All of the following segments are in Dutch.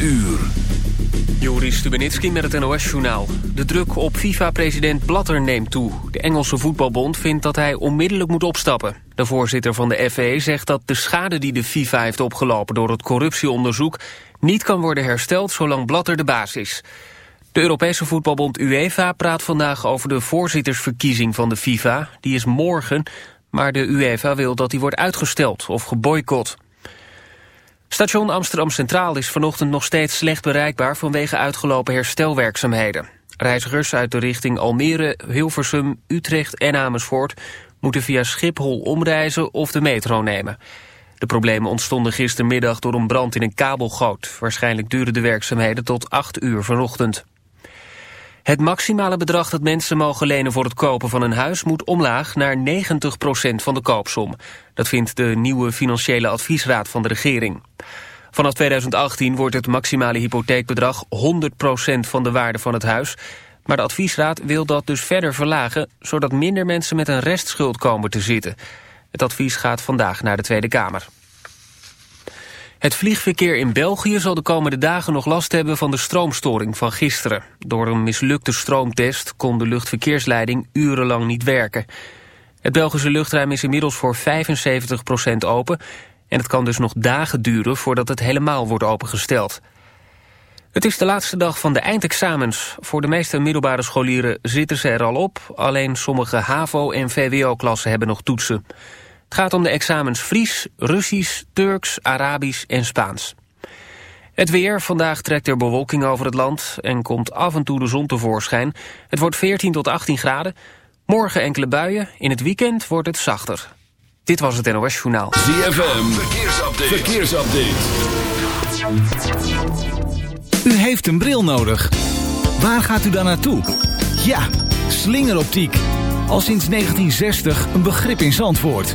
uur. Joris Stubenitski met het NOS-journaal. De druk op FIFA-president Blatter neemt toe. De Engelse voetbalbond vindt dat hij onmiddellijk moet opstappen. De voorzitter van de FA zegt dat de schade die de FIFA heeft opgelopen... door het corruptieonderzoek niet kan worden hersteld zolang Blatter de baas is. De Europese voetbalbond UEFA praat vandaag over de voorzittersverkiezing van de FIFA. Die is morgen, maar de UEFA wil dat die wordt uitgesteld of geboycott. Station Amsterdam Centraal is vanochtend nog steeds slecht bereikbaar vanwege uitgelopen herstelwerkzaamheden. Reizigers uit de richting Almere, Hilversum, Utrecht en Amersfoort moeten via Schiphol omreizen of de metro nemen. De problemen ontstonden gistermiddag door een brand in een kabelgoot. Waarschijnlijk duren de werkzaamheden tot 8 uur vanochtend. Het maximale bedrag dat mensen mogen lenen voor het kopen van een huis moet omlaag naar 90% van de koopsom. Dat vindt de nieuwe financiële adviesraad van de regering. Vanaf 2018 wordt het maximale hypotheekbedrag 100% van de waarde van het huis. Maar de adviesraad wil dat dus verder verlagen, zodat minder mensen met een restschuld komen te zitten. Het advies gaat vandaag naar de Tweede Kamer. Het vliegverkeer in België zal de komende dagen nog last hebben van de stroomstoring van gisteren. Door een mislukte stroomtest kon de luchtverkeersleiding urenlang niet werken. Het Belgische luchtruim is inmiddels voor 75% open... en het kan dus nog dagen duren voordat het helemaal wordt opengesteld. Het is de laatste dag van de eindexamens. Voor de meeste middelbare scholieren zitten ze er al op... alleen sommige HAVO- en VWO-klassen hebben nog toetsen. Het gaat om de examens Fries, Russisch, Turks, Arabisch en Spaans. Het weer. Vandaag trekt er bewolking over het land en komt af en toe de zon tevoorschijn. Het wordt 14 tot 18 graden. Morgen enkele buien. In het weekend wordt het zachter. Dit was het NOS Journaal. ZFM. Verkeersupdate. Verkeersupdate. U heeft een bril nodig. Waar gaat u dan naartoe? Ja, slingeroptiek. Al sinds 1960 een begrip in Zandvoort.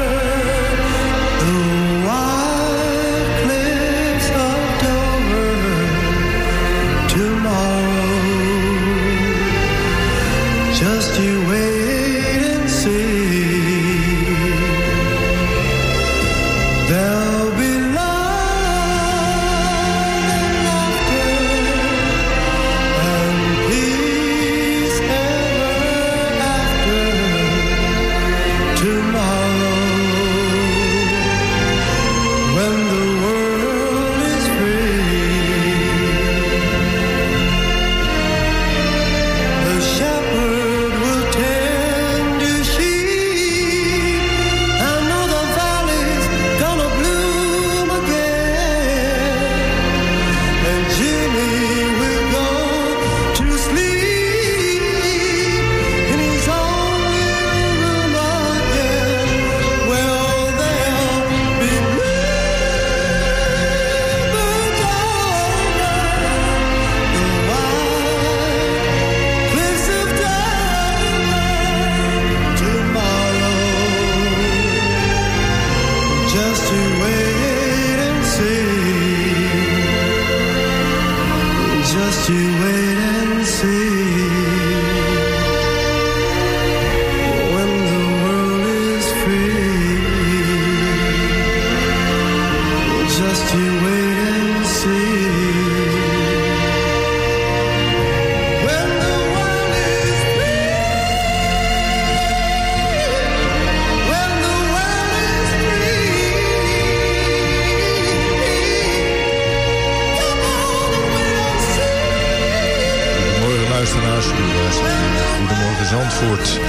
luisteraars. U Goedemorgen Zandvoort.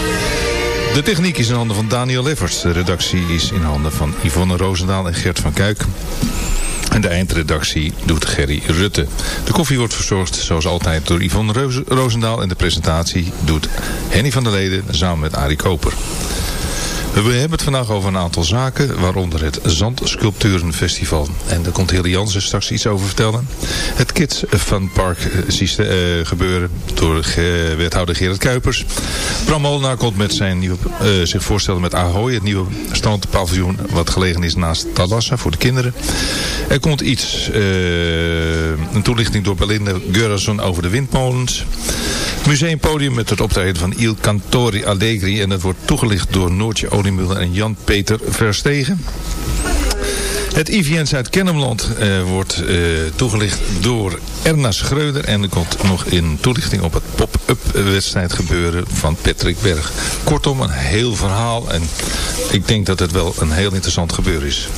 De techniek is in handen van Daniel Leffers. De redactie is in handen van Yvonne Roosendaal en Gert van Kuik. En de eindredactie doet Gerry Rutte. De koffie wordt verzorgd, zoals altijd, door Yvonne Roosendaal. En de presentatie doet Henny van der Leden samen met Arie Koper. We hebben het vandaag over een aantal zaken, waaronder het Zandsculpturenfestival. En daar komt Hilde Jansen straks iets over vertellen. Het Kids Fun Park eh, eh, gebeuren door wethouder Gerard Kuipers. Bram Molenaar komt met zijn nieuwe, eh, zich voorstellen met Ahoy, het nieuwe strandpaviljoen wat gelegen is naast Talassa voor de kinderen. Er komt iets, een toelichting door Belinda Gurason over de windmolens. Museumpodium met het optreden van Il Cantori Allegri. En dat wordt toegelicht door Noortje Oliemuller en Jan-Peter Verstegen. Het IVN Zuid-Kennemerland eh, wordt eh, toegelicht door Erna Schreuder. En er komt nog een toelichting op het pop-up wedstrijd gebeuren van Patrick Berg. Kortom, een heel verhaal. En ik denk dat het wel een heel interessant gebeuren is.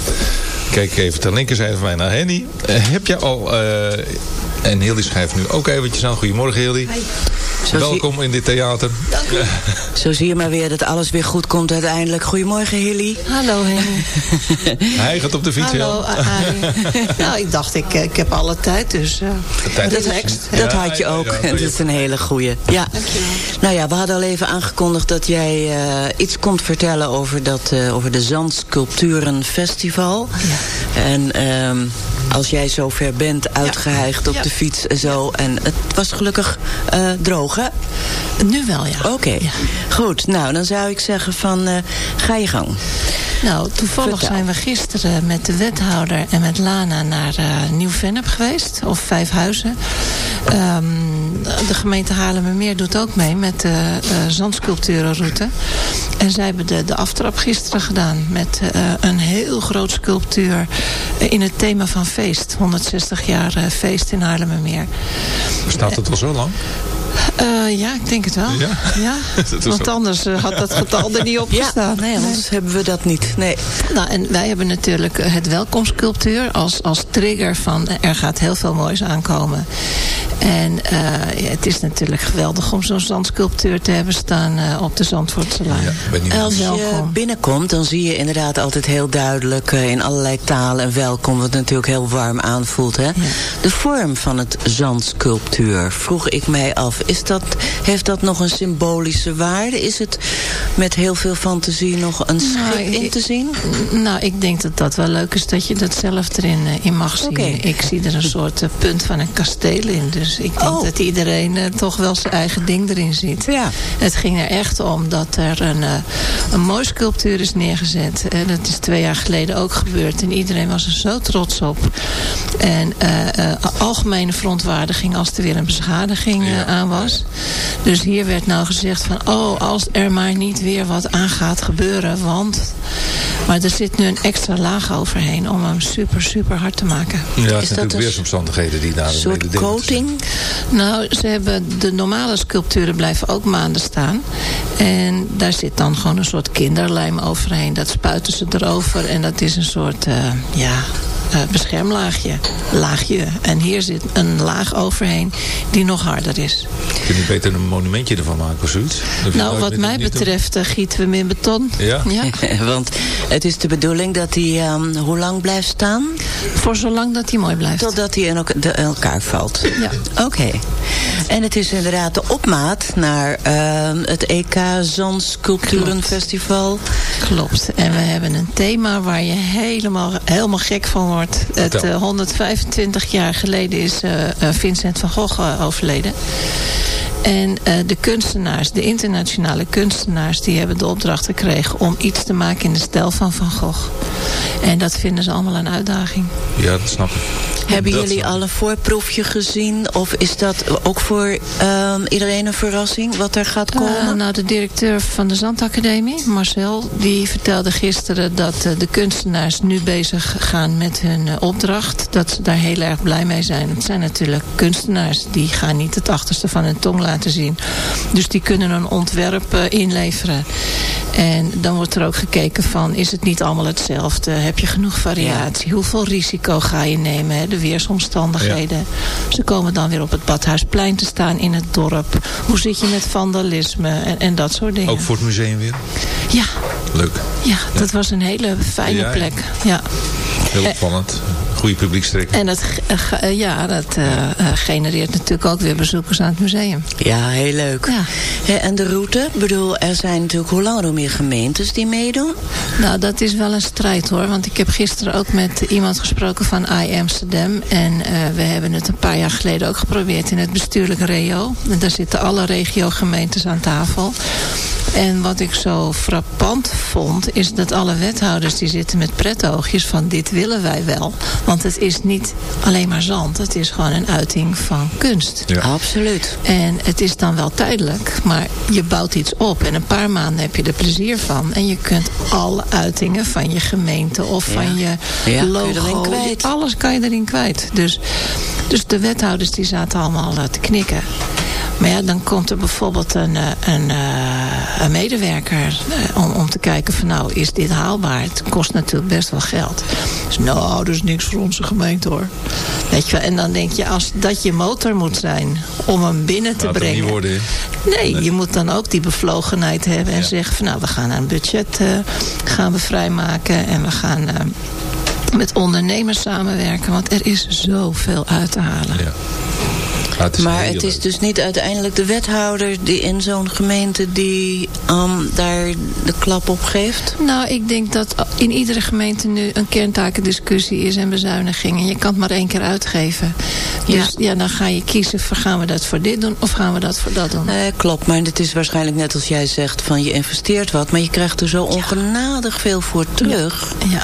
Kijk even ter linkerzijde van mij naar Henny. Eh, heb je al... eh, en Hildy schrijft nu ook eventjes aan. Goedemorgen Hildy. Zo Welkom in dit theater. Zo zie je maar weer dat alles weer goed komt uiteindelijk. Goedemorgen Hilly. Hallo Henny. Hij gaat op de fiets. Hallo. Arie. nou, ik dacht, ik, eh, ik heb alle tijd, dus uh, tijd. Dat Ja, had je ook. ja, En dat is een hele goeie. Ja. Nou ja, we hadden al even aangekondigd dat jij eh, iets komt vertellen over, dat, eh, over de Zandsculpturenfestival. En ehm, als jij zover bent, uitgeheigd op Ja. de fiets en zo. En het was gelukkig eh, droog, hè? Nu wel, ja. Oké. Ja. Goed, nou dan zou ik zeggen van eh, ga je gang. Nou, toevallig Vertel. zijn we gisteren met de wethouder en met Lana naar eh Nieuw-Vennep geweest. Of Vijfhuizen. Ehm, de gemeente Haarlemmermeer doet ook mee met de zandsculpturenroute. En zij hebben de, de aftrap gisteren gedaan met eh, een heel groot sculptuur eh, in het thema van feest. 160 jaar eh, feest in Haarlemmermeer. Staat het al zo lang? Eh, ja, ik denk het wel. Ja? Want anders eh, had dat getal er niet op Ja, gestaan. nee, anders hebben we dat niet. Nee. Nou, en wij hebben natuurlijk eh, het welkomstsculptuur als, als trigger van er gaat heel veel moois aankomen. En eh, ja, het is natuurlijk geweldig om zo'n zandsculptuur te hebben staan eh, op de Zandvoortse Laan. Ja, ben niet Als je welkom. binnenkomt, dan zie je inderdaad altijd heel duidelijk in allerlei talen en welkom, wat natuurlijk heel warm aanvoelt. Hè? De vorm van het zandsculptuur, vroeg ik mij af, is dat, heeft dat nog een symbolische waarde? Is het met heel veel fantasie nog een schip Nou, in ik- te zien? Nou, ik denk dat dat wel leuk is dat je dat zelf erin eh, in mag zien. Ik zie er een soort eh, punt van een kasteel in. Dus ik denk Oh. dat iedereen eh, toch wel zijn eigen ding erin ziet. Ja. Het ging er echt om dat er een, eh, een mooie sculptuur is neergezet. En dat is twee jaar geleden ook gebeurd. En iedereen was er zo trots op. En eh, eh, algemene verontwaardiging als er weer een beschadiging eh, Ja. aan was. Dus hier werd nou gezegd van... oh, als er maar niet weer wat aan gaat gebeuren, want... Maar er zit nu een extra laag overheen om hem super, super hard te maken. Ja, het Is zijn dat natuurlijk een weersomstandigheden die daar Een soort coating? Nou, ze hebben de normale sculpturen blijven ook maanden staan. En daar zit dan gewoon een soort kinderlijm overheen. Dat spuiten ze erover en dat is een soort, eh, ja, eh, beschermlaagje. Laagje. En hier zit een laag overheen die nog harder is. Kun je niet beter een monumentje ervan maken of zoiets? Nou, wat mij betreft eh, gieten we hem in beton. Ja? Ja, Want het is de bedoeling dat hij ehm, hoe lang blijft staan? Voor zolang dat hij mooi blijft. Totdat hij in, elka- de- in elkaar valt. Ja. Oké. En het is inderdaad de opmaat naar ehm, het EK Zandsculpturenfestival. Klopt. En we hebben een thema waar je helemaal, helemaal gek van wordt. Het Vertel. eh, 125 jaar geleden is eh, eh, Vincent van Gogh overleden. En eh, de kunstenaars, de internationale kunstenaars... die hebben de opdracht gekregen om iets te maken in de stijl van Van Gogh. En dat vinden ze allemaal een uitdaging. Ja, dat snap ik. Hebben Dat jullie al een voorproefje gezien? Of is dat ook voor ehm, iedereen een verrassing wat er gaat komen? Eh, nou, de directeur van de Zandacademie, Marcel, die vertelde gisteren dat eh, de kunstenaars nu bezig gaan met hun eh, opdracht. Dat ze daar heel erg blij mee zijn. Het zijn natuurlijk kunstenaars, die gaan niet het achterste van hun tong laten zien. Dus die kunnen een ontwerp inleveren. En dan wordt er ook gekeken van, is het niet allemaal hetzelfde? Heb je genoeg variatie? Hoeveel risico ga je nemen? De weersomstandigheden. Ze komen dan weer op het Badhuisplein te staan in het dorp. Hoe zit je met vandalisme en, en dat soort dingen? Ook voor het museum weer? Ja. Leuk. Ja, dat was een hele fijne Ja, ja. plek. Ja. Heel opvallend. Goede. En dat, eh, eh, ja, dat eh, genereert natuurlijk ook weer bezoekers aan het museum. Ja, heel leuk. Ja. Hè, en de route? Ik bedoel, er zijn natuurlijk hoe langer hoe meer gemeentes die meedoen. Nou, dat is wel een strijd hoor. Want ik heb gisteren ook met iemand gesproken van I Amsterdam. En eh, we hebben het een paar jaar geleden ook geprobeerd in het bestuurlijk REO. En daar zitten alle regiogemeentes aan tafel. En wat ik zo frappant vond, is dat alle wethouders die zitten met pretoogjes van dit willen wij wel. Want het is niet alleen maar zand, het is gewoon een uiting van kunst. Ja. Absoluut. En het is dan wel tijdelijk, maar je bouwt iets op. En een paar maanden heb je er plezier van. En je kunt alle uitingen van je gemeente of van je Ja, je logo. erin kwijt. Alles kan je erin kwijt. Dus, dus de wethouders die zaten allemaal te knikken. Maar ja, dan komt er bijvoorbeeld een, eh, een, eh, een medewerker eh, om, om te kijken van nou, is dit haalbaar? Het kost natuurlijk best wel geld. Dus nou, dat is niks voor onze gemeente hoor. Weet je wel, en dan denk je, als dat je motor moet zijn om hem binnen te Laat brengen. niet worden. Nee, je moet dan ook die bevlogenheid hebben en Ja. zeggen van nou, we gaan een budget gaan we vrijmaken en we gaan met ondernemers samenwerken, want er is zoveel uit te halen. Ja. Ja, het maar het is leuk. dus niet uiteindelijk de wethouder die in zo'n gemeente die ehm, daar de klap op geeft? Nou, ik denk dat in iedere gemeente nu een kerntakendiscussie is en bezuiniging. En je kan het maar één keer uitgeven. Dus ja, dan ga je kiezen van gaan we dat voor dit doen of gaan we dat voor dat doen. Nee, klopt. Maar het is waarschijnlijk net als jij zegt van je investeert wat, maar je krijgt er zo ongenadig veel voor terug. Ja.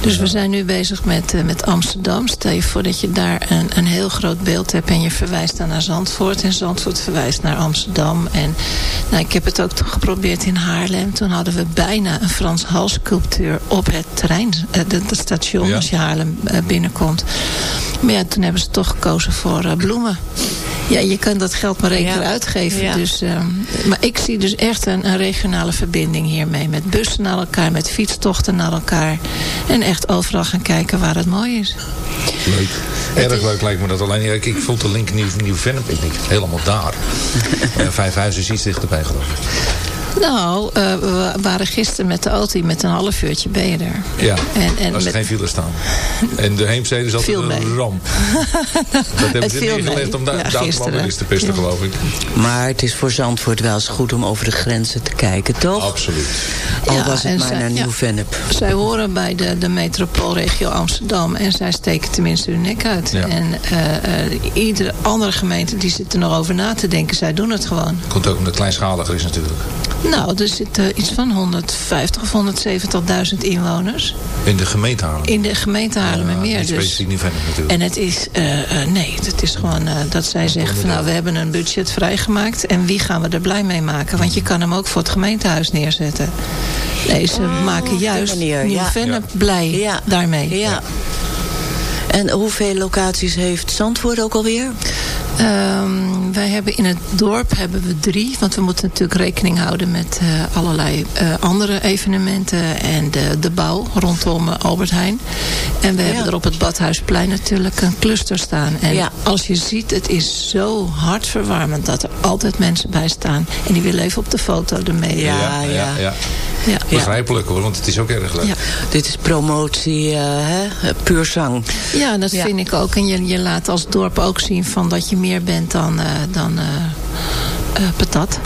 Dus we zijn nu bezig met, eh, met Amsterdam. Stel je voor dat je daar een, een heel groot beeld hebt en je verwijst dan naar Zandvoort. En Zandvoort verwijst naar Amsterdam. En nou, ik heb het ook geprobeerd in Haarlem. Toen hadden we bijna een Frans Hals sculptuur op het terrein, eh, de, de station Ja. als je Haarlem eh, binnenkomt. Maar ja, toen hebben ze toch gekozen voor eh, bloemen. Ja, je kan dat geld maar één Ja. keer uitgeven. Ja. Dus, ehm, maar ik zie dus echt een, een regionale verbinding hiermee. Met bussen naar elkaar, met fietstochten naar elkaar. En echt overal gaan kijken waar het mooi is. Leuk. Erg leuk lijkt me dat. Alleen ik, ik vond de link nieuw, nieuw Vennep. Ik denk helemaal daar. Maar Vijf huizen is iets dichterbij geloof ik. Nou, eh, we waren gisteren met de auto. Met een half uurtje ben je er. Ja, En- en als er met- geen file staan. En de Heemstede is altijd Viel een ramp. Dat hebben ze neergelegd om daar Ja, allemaal eens te pesten Ja. geloof ik. Maar het is voor Zandvoort wel eens goed om over de grenzen te kijken, toch? Absoluut. Al Ja, was het maar zij- naar ja. Nieuw-Vennep. Zij horen bij de, de metropoolregio Amsterdam. En zij steken tenminste hun nek uit. Ja. En eh, eh, iedere andere gemeente die zit er nog over na te denken. Zij doen het gewoon. Komt ook omdat het kleinschaliger is natuurlijk. Nou, er zitten iets van 150 of 170.000 inwoners. In de gemeente Haarlem. In de gemeente Haarlemmermeer. Ja, niet dus. specifiek niet Vennep natuurlijk. En het is, eh, eh, nee, het is gewoon eh, dat zij zeggen van nou, we hebben een budget vrijgemaakt. En wie gaan we er blij mee maken? Want je kan hem ook voor het gemeentehuis neerzetten. Nee, ze maken die juist ja. Nieuw-Vennep blij Ja. daarmee. Ja. En hoeveel locaties heeft Zandvoort ook alweer? Ehm, wij hebben in het dorp hebben we drie. Want we moeten natuurlijk rekening houden met eh, allerlei eh, andere evenementen. En de, de bouw rondom eh, Albert Heijn. En we hebben er op het Badhuisplein natuurlijk een cluster staan. En Ja. als je ziet, het is zo hartverwarmend dat er altijd mensen bij staan. En die willen even op de foto ermee. Ja, ja, ja. Ja. Begrijpelijk hoor, want het is ook erg leuk. Ja. Dit is promotie, eh, hè? puur zang. Ja, dat Ja. vind ik ook. En je, je laat als dorp ook zien van dat je meer bent dan, eh, dan eh, eh, patat.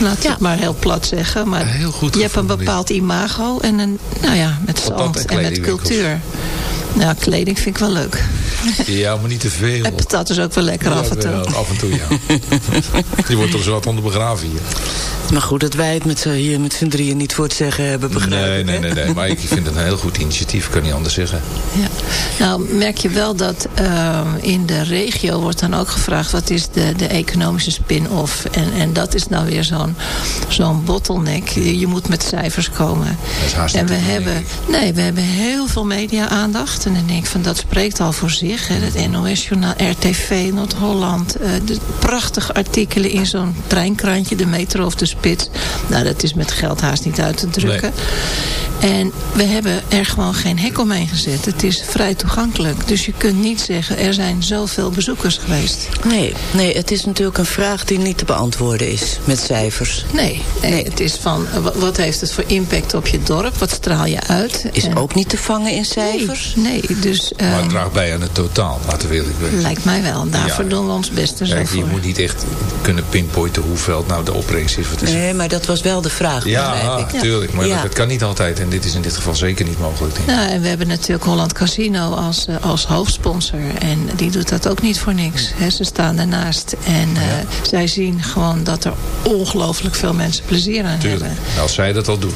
Laat Ja. het maar heel plat zeggen. Maar Heel goed je hebt een bepaald imago. En een, nou ja, met zand en en, met cultuur. Nou, kleding vind ik wel leuk. Ja, maar niet te veel. En patat is ook wel lekker af en toe. Ja, af en toe, ja. Die wordt toch zo wat onder begraven hier. Maar goed dat wij het met hier met z'n drieën niet voor het zeggen hebben, begrijp Nee, ik, nee, nee, nee. Maar ik vind het een heel goed initiatief, kan niet anders zeggen. Ja. Nou, merk je wel dat ehm, in de regio wordt dan ook gevraagd... wat is de, de economische spin-off? En, en dat is nou weer zo'n zo'n bottleneck. Je, je moet met cijfers komen. Dat is En we te hebben, nee, we hebben heel veel media-aandacht. En dan denk ik van, dat spreekt al voor zich. Hè. Het NOS-journaal, RTV, Noord-Holland. eh, de prachtige artikelen in zo'n treinkrantje, de metro of de spits. Nou, dat is met geld haast niet uit te drukken. En we hebben er gewoon geen hek omheen gezet. Het is vrij toegankelijk. Dus je kunt niet zeggen, er zijn zoveel bezoekers geweest. Nee, nee, het is natuurlijk een vraag die niet te beantwoorden is met cijfers. Nee, nee, het is van, eh, wa- wat heeft het voor impact op je dorp? Wat straal je uit? Is En- ook niet te vangen in cijfers. Nee, nee dus Maar het draagt bij aan het totaal, laten we eerlijk lijkt mij wel. Daarvoor Ja. doen we ons best er zo je moet niet echt kunnen pinpointen hoeveel nou de opbrengst is. Wat is Nee, maar dat was wel de vraag, ja, begrijp ik. tuurlijk. Maar Ja. dat, dat kan niet altijd. En dit is in dit geval zeker niet mogelijk. Denk ik. Nou, en we hebben natuurlijk Holland Casino als, eh, als hoofdsponsor. En die doet dat ook niet voor niks. Hè. Ze staan daarnaast. En eh, zij zien gewoon dat er ongelooflijk veel mensen plezier aan Tuurlijk. hebben. Nou, als zij dat al doen.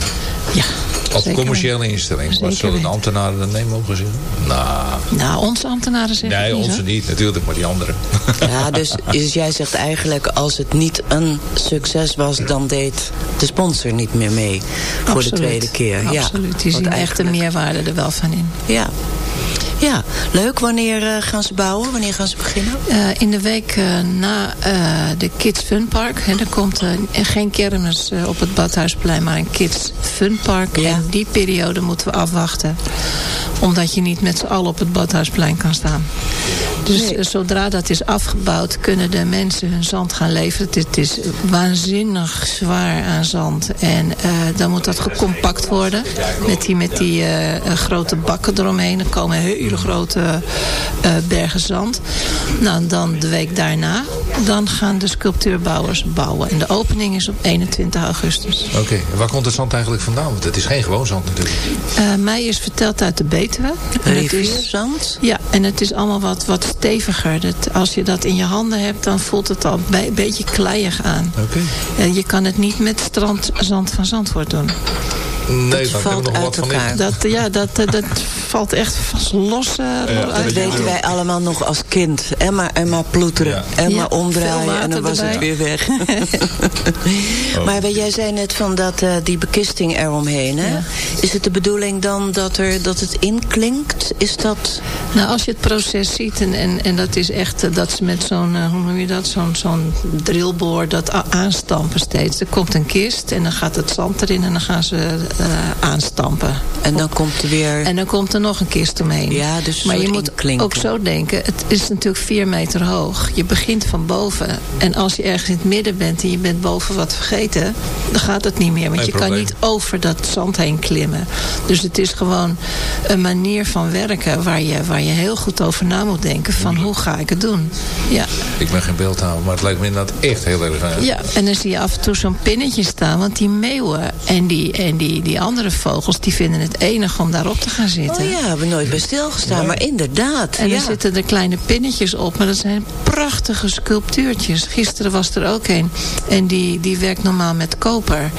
Ja, Als zeker commerciële instelling. Zeker Wat zullen de ambtenaren dan nee mogen zeggen? Nou, Nou, onze ambtenaren zeggen nee, niet, onze hoor. niet. Natuurlijk, maar die anderen. Ja, dus, dus jij zegt eigenlijk als het niet een succes was... dan deed de sponsor niet meer mee voor Absoluut. de tweede keer. Ja, Absoluut, die want zien echt de meerwaarde er wel van in. Ja. Ja, leuk. Wanneer eh, gaan ze bouwen? Wanneer gaan ze beginnen? Eh, in de week eh, na de Kids Fun Park. Hè, er komt geen kermis op het Badhuisplein, maar een Kids Fun Park. Ja. En die periode moeten we afwachten. Omdat je niet met z'n allen op het Badhuisplein kan staan. Dus Nee. zodra dat is afgebouwd, kunnen de mensen hun zand gaan leveren. Het, is waanzinnig zwaar aan zand. En dan moet dat gecompact worden. Met die, met die grote bakken eromheen. Er komen hele grote eh, bergen zand. Nou, dan de week daarna, dan gaan de sculptuurbouwers bouwen. En de opening is op 21 augustus. Oké, en waar komt het zand eigenlijk vandaan? Want het is geen gewoon zand natuurlijk. Eh, mij is verteld uit de Betuwe. En het is- Rivierzand? Ja, en het is allemaal wat, wat steviger. Dat, als je dat in je handen hebt, dan voelt het al een beetje kleiig aan. Oké. Eh, je kan het niet met strandzand van Zandvoort doen. Nee, Dat valt nog uit wat van elkaar. liggen. Dat, ja, dat, eh, dat valt echt vast los eh, dat uit. Dat weten wij allemaal nog als kind. En maar, en maar ploeteren. Ja. En Ja, maar omdraaien. En dan was het weer weg. Maar weet- jij zei net van dat, eh, die bekisting eromheen. Hè? Ja. Is het de bedoeling dan dat, er, dat het inklinkt? Is dat... Nou, als je het proces ziet, en, en, en dat is echt dat ze met zo'n, hoe noem je dat, zo'n zo'n drillboor dat aanstampen steeds. Er komt een kist en dan gaat het zand erin en dan gaan ze eh, aanstampen. En dan komt er weer... En dan komt er nog een kist omheen. Ja, dus maar je moet inklinken. ook zo denken, het is natuurlijk vier meter hoog. Je begint van boven. En als je ergens in het midden bent en je bent boven wat vergeten... dan gaat het niet meer. Want je kan niet over dat zand heen klimmen. Dus het is gewoon een manier van werken... waar je, waar je heel goed over na moet denken. Van hoe ga ik het doen? Ja. Ik ben geen beeldhouwer, maar het lijkt me inderdaad echt heel erg... eh, Ja, en dan zie je af en toe zo'n pinnetje staan. Want die meeuwen en die, en die, die andere vogels... die vinden het enig om daarop te gaan zitten. Oh ja, hebben we nooit bij stilgestaan. Maar inderdaad. En ja. er zitten er kleine pinnetjes op. Maar dat zijn prachtige sculptuurtjes. Gisteren was er ook een. En die, die werkt normaal met koper.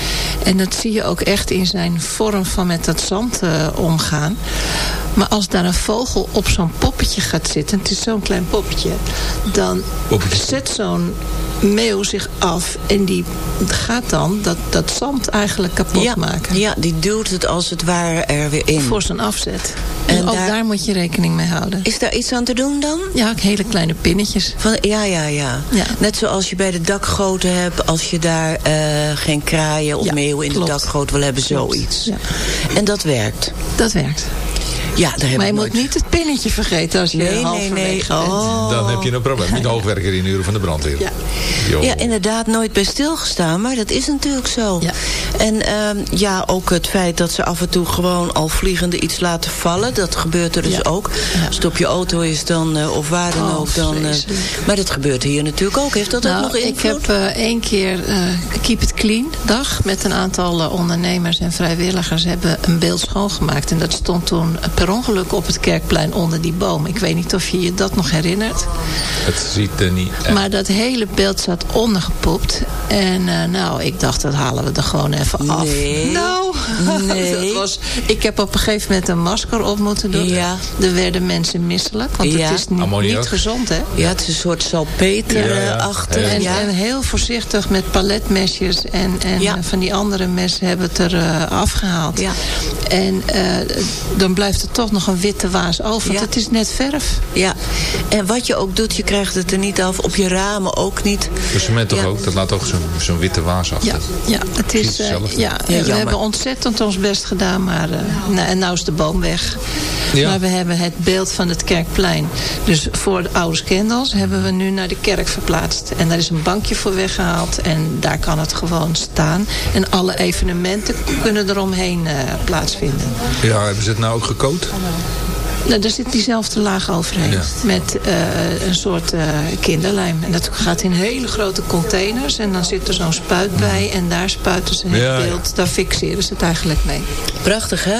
En dat zie je ook echt in zijn vorm van met dat zand eh, omgaan. Maar als daar een vogel op zo'n poppetje gaat zitten... het is zo'n klein poppetje... dan Poppetje. zet zo'n meeuw zich af... en die gaat dan dat, dat zand eigenlijk kapot ja, maken. ja, die duwt het als het ware er weer in. Voor zijn afzet. En, En ook daar- daar... moet je rekening mee houden. Is daar iets aan te doen dan? Ja, ook hele kleine pinnetjes. Van, ja, ja, ja, Ja. Net zoals je bij de dakgoten hebt... als je daar eh, geen kraaien of Ja, meeuwen in klopt. de dakgoot wil hebben, zoiets. ja. En dat werkt. Dat werkt. Ja, daar Maar je moet niet het pinnetje vergeten als je Nee, nee, halverwege nee. bent. Oh. Dan heb je een probleem. Niet de hoogwerker in de uren van de brandweer. Ja. Ja, inderdaad, nooit bij stilgestaan, maar dat is natuurlijk zo. Ja. En ehm, ja, ook het feit dat ze af en toe gewoon al vliegende iets laten vallen, dat gebeurt er dus Ja. ook. Ja. Als het op je auto is dan, eh, of waar dan Oh, ook, dan... eh, vreselijk. maar dat gebeurt hier natuurlijk ook. Heeft dat ook Nou, nog ik heb eh, één keer eh, Keep It Clean dag met een aantal ondernemers en vrijwilligers hebben een beeld schoongemaakt. En dat stond toen per ongeluk op het kerkplein onder die boom. Ik weet niet of je je dat nog herinnert. Het ziet er niet uit. Maar dat hele beeld zat ondergepoept. En eh, nou, ik dacht, dat halen we er gewoon even af. Nee. Nou, Nee. dat was, ik heb op een gegeven moment een masker op moeten doen. Ja. Er werden mensen misselijk, want Ja. het is niet, niet gezond, hè? Ja, het is een soort salpeter-achtig. Ja, En, Ja, en heel voorzichtig met paletmesjes en, en Ja. van die andere messen hebben het er eh, afgehaald. Ja. En eh, dan blijft er toch nog een witte waas over. Want Ja. het is net verf. ja. En wat je ook doet, je krijgt het er niet af. Op je ramen ook niet. De cement toch Ja. ook? Dat laat ook zo'n zo'n witte waas achter. Ja, ja, het is, eh, ja, Ja, we jammer. hebben ontzettend ontzettend ons best gedaan. Maar eh, nou, en nou is de boom weg. Ja. Maar we hebben het beeld van het kerkplein. Dus voor de oude Kendals hebben we nu naar de kerk verplaatst. En daar is een bankje voor weggehaald. En daar kan het gewoon staan. En alle evenementen kunnen eromheen eh plaatsvinden. Ja, hebben ze het nou ook Nou, daar zit diezelfde laag overheen. Ja. Met eh, een soort eh, kinderlijm. En dat gaat in hele grote containers. En dan zit er zo'n spuit bij. En daar spuiten ze het Ja, ja. beeld. Daar fixeren ze het eigenlijk mee. Prachtig, hè?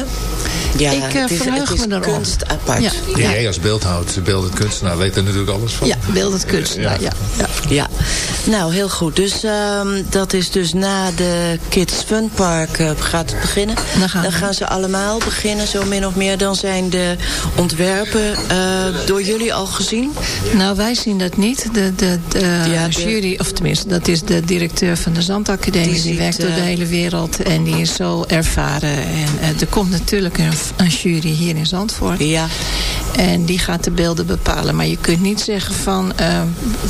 Ja, Ik, eh, het is, verheug het is me kunst apart. Ja. Ja. Jij als beeldhoud, beeldend kunstenaar, weet er natuurlijk alles van. Ja, beeldend kunstenaar. Ja. Ja. Nou heel goed. Dus ehm, dat is dus na de Kids Fun Park eh, gaat het beginnen. Dan gaan ze allemaal beginnen, zo min of meer. Dan zijn de ontwerpen eh, door jullie al gezien. Nou, wij zien dat niet. De, de, de Ja, de- jury, of tenminste, dat is de directeur van de Zandacademie. Die Die, ziet, werkt door de eh, hele wereld. En die is zo ervaren. En eh, er komt natuurlijk een, een jury hier in Zandvoort. Ja. En die gaat de beelden bepalen. Maar je kunt niet zeggen van, eh,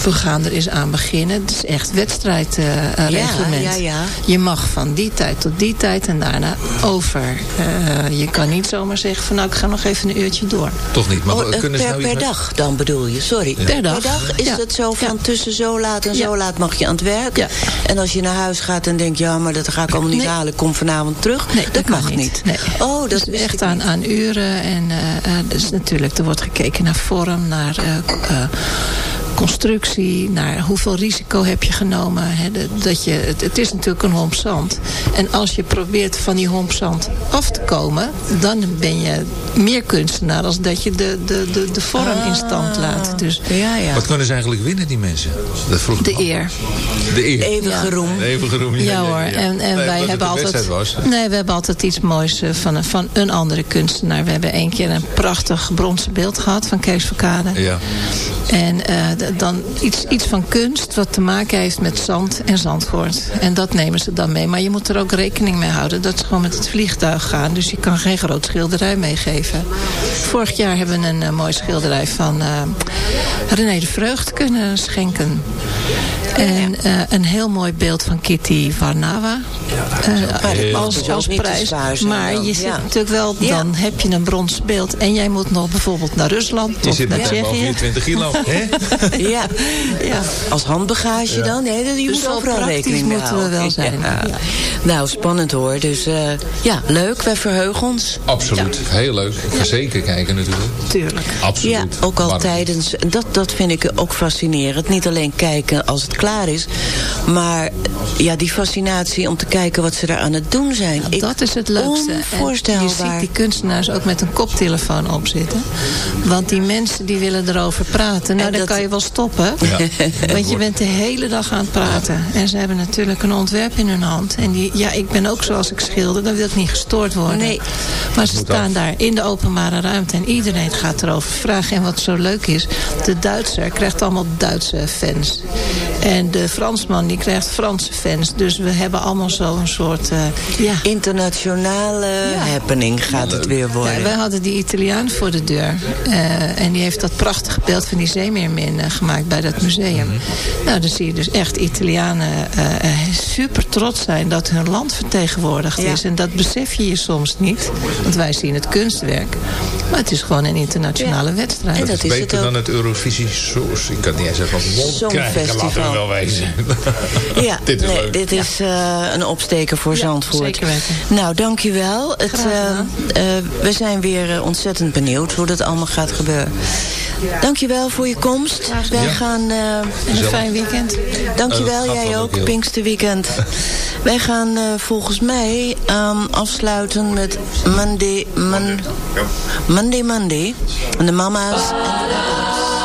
we gaan er eens aan beginnen. Het is echt wedstrijdreglement. Ja, ja, ja. Je mag van die tijd tot die tijd en daarna over. Eh, je kan niet zomaar zeggen van, nou, ik ga nog even een uurtje door. Toch niet, maar Oh, eh, kunnen per, nou per iets- dag dan bedoel je, sorry. Per dag. is Ja. het zo van Ja. tussen zo laat en Ja. zo laat mag je aan het werk. Ja. En als je naar huis gaat en denkt, ja, maar dat ga ik allemaal niet Nee. halen. Ik kom vanavond terug. Nee, dat, mag niet. Nee. Oh, dat Dus wist echt aan, niet. aan uren. En eh, eh, dus natuurlijk, er wordt gekeken naar vorm, naar eh, eh, constructie, naar hoeveel risico heb je genomen. Hè, dat je, het, het is natuurlijk een homp zand. En als je probeert van die homp zand af te komen, dan ben je meer kunstenaar als dat je de, de, de, de vorm in stand laat. Dus Ja, ja. Wat kunnen ze eigenlijk winnen, die mensen? Dat vroeg ik de eer. De eer. Eeuwige Ja. roem. De eeuwige roem. Ja hoor, en, en Nee, wij hebben altijd. was. Nee, we hebben altijd iets moois eh, van, een- van een andere kunstenaar. We hebben één keer een prachtig bronzen beeld gehad van Kees Verkade. Ja. En eh, dan iets, iets van kunst wat te maken heeft met zand en zandvoort. En dat nemen ze dan mee. Maar je moet er ook rekening mee houden dat ze gewoon met het vliegtuig gaan. Dus je kan geen groot schilderij meegeven. Vorig jaar hebben we een eh, mooi schilderij van eh, René de Vreugd kunnen schenken. En eh, een heel mooi beeld van Kitty Varnava. Eh, als, prijs. Maar je zit Ja. natuurlijk wel, Ja. dan heb je een brons beeld. En jij moet nog bijvoorbeeld naar Rusland Je of zit naar met boven Tsjechië. 24 kilo. Hè? Ja. Ja. Als handbagage dan? Nee, dat- je Dus moet overal rekening mee moeten we wel zijn. Ja. Ja. Nou, spannend hoor. Dus eh, ja, leuk. Wij verheugen ons. Absoluut. Heel leuk. Ik ga zeker kijken natuurlijk. Tuurlijk. Absoluut. Ja, ook al tijdens. Dat, dat vind ik ook fascinerend. Niet alleen kijken als het klaar is. Maar ja, die fascinatie om te kijken wat ze er aan het doen zijn. Ik- Dat is het leukste. En je Onvoorstelbaar. ziet die kunstenaars ook met een koptelefoon opzitten. Want die mensen die willen erover praten. Nou, En dan dat- kan je wel stoppen. Ja. Want je bent de hele dag aan het praten. En ze hebben natuurlijk een ontwerp in hun hand. En die, ja, ik ben ook zoals ik schilder. Dan wil ik niet gestoord worden. Nee. Maar ze staan af. daar in de openbare ruimte. En iedereen gaat erover vragen. En wat zo leuk is. De Duitser krijgt allemaal Duitse fans. En de Fransman die krijgt Franse fans. Dus we hebben allemaal zo'n soort... eh, ja, Internationale happening gaat het weer worden. ja, wij hadden die Italiaan voor de deur. Eh, en die heeft dat prachtige beeld van die zeemeermin eh, gemaakt bij dat museum. Nou, dan zie je dus echt Italianen super trots zijn dat hun land vertegenwoordigd Ja. is. En dat besef je je soms niet. Want wij zien het kunstwerk. Maar het is gewoon een internationale Ja. wedstrijd. En Dat dat is het beter ook. dan het Eurovisie Source. Ik kan het niet eens even van krijgen. Songfestival. Laten we wel wezen. Ja, Dit is nee, leuk. dit is eh, een opsteker voor Ja, Zandvoort. zeker weten. Nou, dankjewel. Het, eh, eh, we zijn weer eh, ontzettend benieuwd hoe dat allemaal gaat gebeuren. Dankjewel voor je komst. Wij Ja. gaan... eh, En een fijn weekend. Dankjewel, jij ook. Pinksterweekend. Wij gaan volgens mij ehm, afsluiten met Monday, Mon- Monday Monday. En de mama's en de papa's.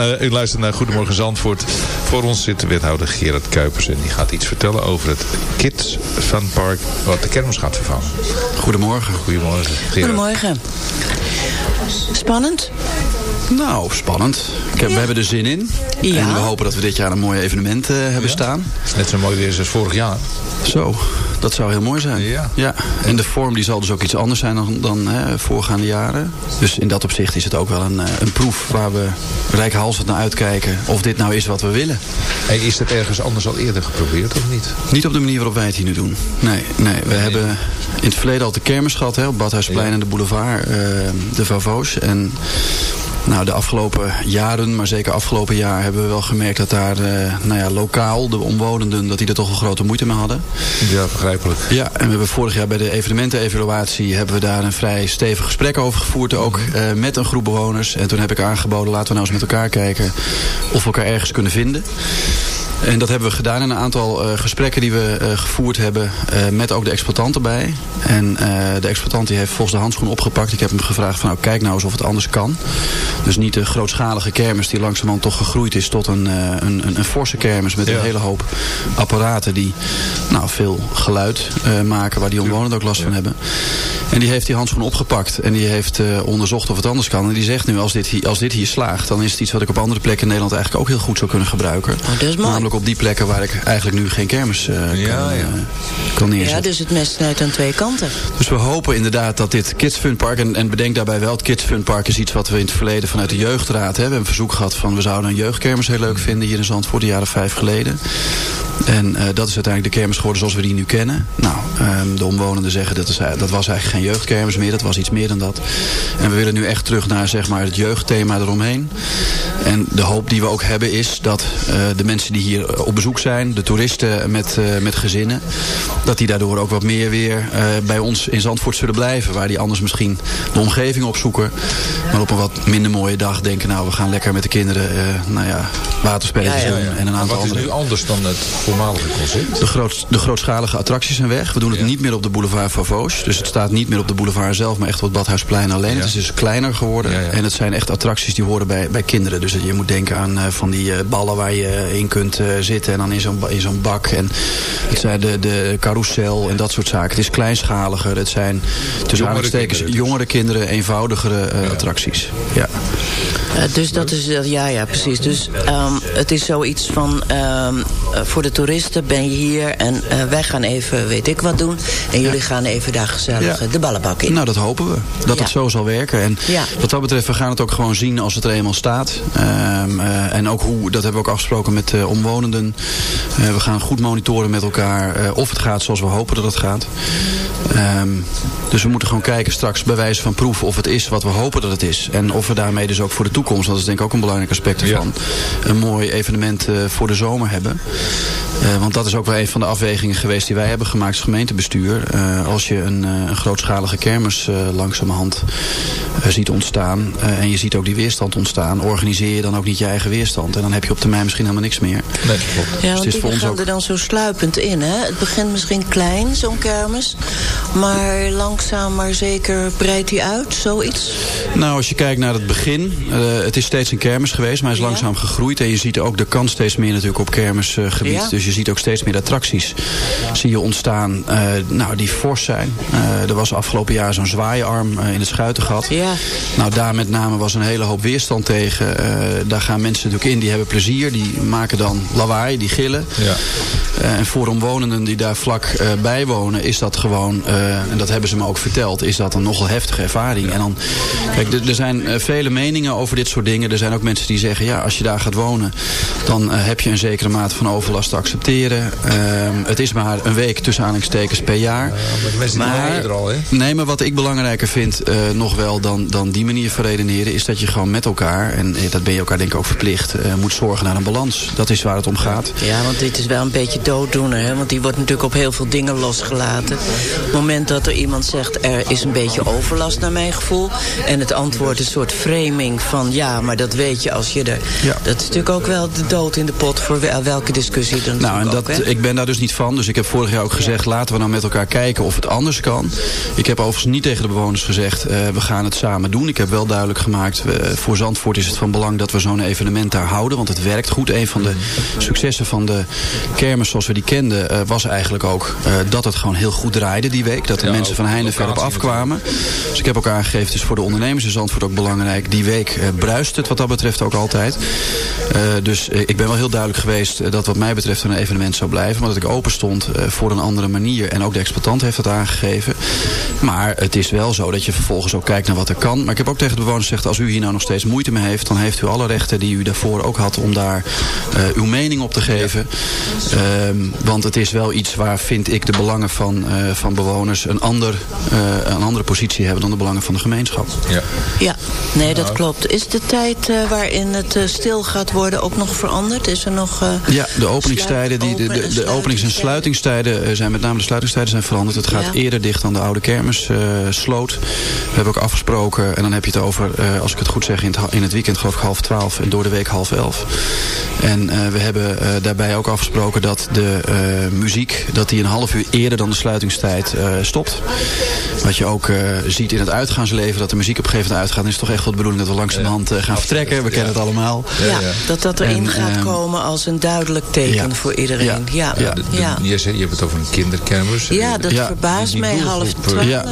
Naar- u luistert naar Goedemorgen Zandvoort. Voor ons zit de wethouder Gerard Kuipers. En die gaat iets vertellen over het Kids Fun Park. Wat de kermis gaat vervangen. Goedemorgen. Goedemorgen. Gerard. Goedemorgen. Spannend? Nou, spannend. Ik heb, We hebben er zin in. Ja. En we hopen dat we dit jaar een mooi evenement eh, hebben staan. Net zo mooi weer als vorig jaar. Zo, dat zou heel mooi zijn. Ja. En de vorm die zal dus ook iets anders zijn dan, dan hè, voorgaande jaren. Dus in dat opzicht is het ook wel een, eh, een proef waar we rijkhalsend naar uitkijken. Of dit nou is wat we willen. Hey, is dat ergens anders al eerder geprobeerd of niet? Niet op de manier waarop wij het hier nu doen. Nee, nee. we hebben in het verleden al de kermis gehad, hè, op Badhuisplein en de boulevard, eh, de Vavo's. En nou, de afgelopen jaren, maar zeker afgelopen jaar, hebben we wel gemerkt dat daar eh, nou ja, lokaal, de omwonenden, dat die er toch wel grote moeite mee hadden. Ja, begrijpelijk. Ja, en we hebben vorig jaar bij de evenementenevaluatie hebben we daar een vrij stevig gesprek over gevoerd. Ook eh, met een groep bewoners. En toen heb ik aangeboden, laten we nou eens met elkaar kijken of we elkaar ergens kunnen vinden. En dat hebben we gedaan in een aantal eh, gesprekken die we eh, gevoerd hebben. eh, met ook de exploitant erbij. En eh, de exploitant die heeft volgens de handschoen opgepakt. Ik heb hem gevraagd van nou kijk nou eens of het anders kan. Dus niet de grootschalige kermis die langzamerhand toch gegroeid is tot een, eh, een, een, een forse kermis. Met een hele hoop apparaten die nou, veel geluid eh, maken. Waar die omwonenden ook last van hebben. En die heeft die handschoen opgepakt. En die heeft eh, onderzocht of het anders kan. En die zegt nu als dit, hier, als dit hier slaagt. Dan is het iets wat ik op andere plekken in Nederland eigenlijk ook heel goed zou kunnen gebruiken. dat is mooi. Op die plekken waar ik eigenlijk nu geen kermis eh, kan, eh, kan neerzetten. Ja, dus het mes snijdt aan twee kanten. Dus we hopen inderdaad dat dit Kids Fun Park... En, en bedenk daarbij wel, het Kids Fun Park is iets wat we in het verleden vanuit de jeugdraad... We hebben een verzoek gehad van we zouden een jeugdkermis heel leuk vinden... hier in Zandvoort, de jaren vijf geleden. En eh, dat is uiteindelijk de kermis geworden zoals we die nu kennen. Nou, ehm, de omwonenden zeggen dat, is, dat was eigenlijk geen jeugdkermis meer. Dat was iets meer dan dat. En we willen nu echt terug naar zeg maar, het jeugdthema eromheen. En de hoop die we ook hebben is dat eh, de mensen die hier op bezoek zijn... de toeristen met, eh, met gezinnen... dat die daardoor ook wat meer weer eh, bij ons in Zandvoort zullen blijven. Waar die anders misschien de omgeving opzoeken. Maar op een wat minder mooie dag denken... nou, we gaan lekker met de kinderen eh, nou ja, waterspelletjes doen. En een aantal wat is andere... nu anders dan het voormalige concept? De, groot, de grootschalige attracties zijn weg. We doen het niet meer op de boulevard Favos. Dus het staat niet meer op de boulevard zelf, maar echt op het Badhuisplein alleen. Het is dus kleiner geworden. En het zijn echt attracties die horen bij, bij kinderen. Dus je moet denken aan eh, van die eh, ballen waar je in kunt eh, zitten. En dan in zo'n in zo'n bak. En het zijn de, de carousel en dat soort zaken. Het is kleinschaliger. Het zijn tussen kinderen dus. jongere kinderen, eenvoudigere eh, attracties. Ja. Eh, dus dat is, eh, ja, ja, precies. Dus ehm, het is zoiets van, ehm, eh, voor de toeristen ben je hier en eh, wij gaan even, weet ik wat doen. En jullie gaan even daar gezellig Ja. eh, de ballenbak in. Nou, dat hopen we. Dat Ja. het zo zal werken. En Ja. wat dat betreft, we gaan het ook gewoon zien als het er eenmaal staat. Ehm, eh, en ook hoe, dat hebben we ook afgesproken met de omwonenden. Eh, we gaan goed monitoren met elkaar eh, of het gaat zoals we hopen dat het gaat. Ehm, dus we moeten gewoon kijken straks bij wijze van proef of het is wat we hopen dat het is. En of we daarmee dus ook voor de toekomst, dat is denk ik ook een belangrijk aspect ervan, een mooi evenement eh, voor de zomer hebben. Want dat is ook wel een van de afwegingen geweest die wij hebben gemaakt als gemeentebestuur. Als je een, een grootschalige kermis langzamerhand ziet ontstaan en je ziet ook die weerstand ontstaan, organiseer je dan ook niet je eigen weerstand. En dan heb je op termijn misschien helemaal niks meer. Nee, klopt. Ja, Dus het is die voor ons gaan ook er dan zo sluipend in. Hè? Het begint misschien klein, zo'n kermis. Maar langzaam maar zeker breidt die uit, zoiets. Nou, als je kijkt naar het begin, eh, het is steeds een kermis geweest, maar hij is langzaam gegroeid. En je ziet ook de kans steeds meer natuurlijk op kermisgebied. Ja. Dus je ziet ook steeds meer attracties zie je ontstaan, eh, nou, die fors zijn. Eh, er was afgelopen jaar zo'n zwaaiarm in het Schuitengat. Ja. Nou, daar met name was een hele hoop weerstand tegen. Daar gaan mensen natuurlijk in, die hebben plezier. Die maken dan lawaai, die gillen. Ja. Eh, en voor omwonenden die daar vlak eh, bij wonen, is dat gewoon, eh, en dat hebben ze me ook verteld, is dat een nogal heftige ervaring. En dan, kijk, er- zijn vele meningen over dit soort dingen. Er zijn ook mensen die zeggen, ja, als je daar gaat wonen, dan heb je een zekere mate van overlast te accepteren. Ehm, het is maar een week tussen aanhalingstekens per jaar. maar de mensen die wonen er al, hè? Nee, maar wat ik belangrijker vind nog wel dan, dan die manier van redeneren... is dat je gewoon met elkaar, en dat ben je elkaar denk ik ook verplicht... moet zorgen naar een balans. Dat is waar het om gaat. Ja, want dit is wel een beetje dooddoener. Hè? Want die wordt natuurlijk op heel veel dingen losgelaten. Op het moment dat er iemand zegt... er is een beetje overlast naar mijn gevoel... en het antwoord is een soort framing van... Ja, maar dat weet je als je er... Dat is natuurlijk ook wel de dood in de pot voor welke discussie dan Nou, en dat, ook, ik ben daar dus niet van. Dus ik heb vorig jaar ook gezegd, laten we nou met elkaar kijken of het anders kan. Ik heb overigens niet tegen de bewoners gezegd, uh, we gaan het samen doen. Ik heb wel duidelijk gemaakt, uh, voor Zandvoort is het van belang dat we zo'n evenement daar houden. Want het werkt goed. Een van de successen van de kermis zoals we die kenden, uh, was eigenlijk ook dat het gewoon heel goed draaide die week. Dat de ja, mensen van Heinde verder op afkwamen. Dus ik heb ook aangegeven, het is voor de ondernemers in Zandvoort ook belangrijk. Die week bruist het wat dat betreft ook altijd. dus ik ben wel heel duidelijk geweest dat wat mij betreft een evenement zou blijven. Maar dat ik open stond voor een andere manier. En ook de exploitant heeft dat aangegeven. Maar het is wel zo dat je vervolgens ook kijkt naar wat er kan. Maar ik heb ook tegen de bewoners gezegd, als u hier nou nog steeds moeite mee heeft... dan heeft u alle rechten die u daarvoor ook had om daar uh, uw mening op te geven. Um, want het is wel iets waar, vind ik, de belangen van, uh, van bewoners... Een, ander, uh, een andere positie hebben dan de belangen van de gemeenschap. Ja, ja nee, dat klopt. Is de tijd waarin het stil gaat worden ook nog veranderd? Is er nog... ja, de openingstijden, die, de, de, de openings- en sluitingstijden zijn met name de sluitingstijden zijn veranderd. Het gaat ja. eerder dicht dan de oude kermis sloot. We hebben ook afgesproken, en dan heb je het over, uh, als ik het goed zeg, in het, in het weekend geloof ik half twaalf en door de week half elf. En uh, we hebben uh, daarbij ook afgesproken dat de muziek, dat die een half uur eerder dan de sluitingstijd stopt. Wat je ook ziet in het uitgaansleven, dat de muziek op een gegeven moment uitgaat, is toch echt wat de bedoeling dat we langzamerhand gaan vertrekken. We kennen het allemaal. Ja, dat dat erin en, gaat komen als een duidelijk teken voor iedereen. Ja, ja. ja. De, de, ja. Je, hebt het over een kinderkermis. Ja, dat verbaast mij half twaalf. Ja.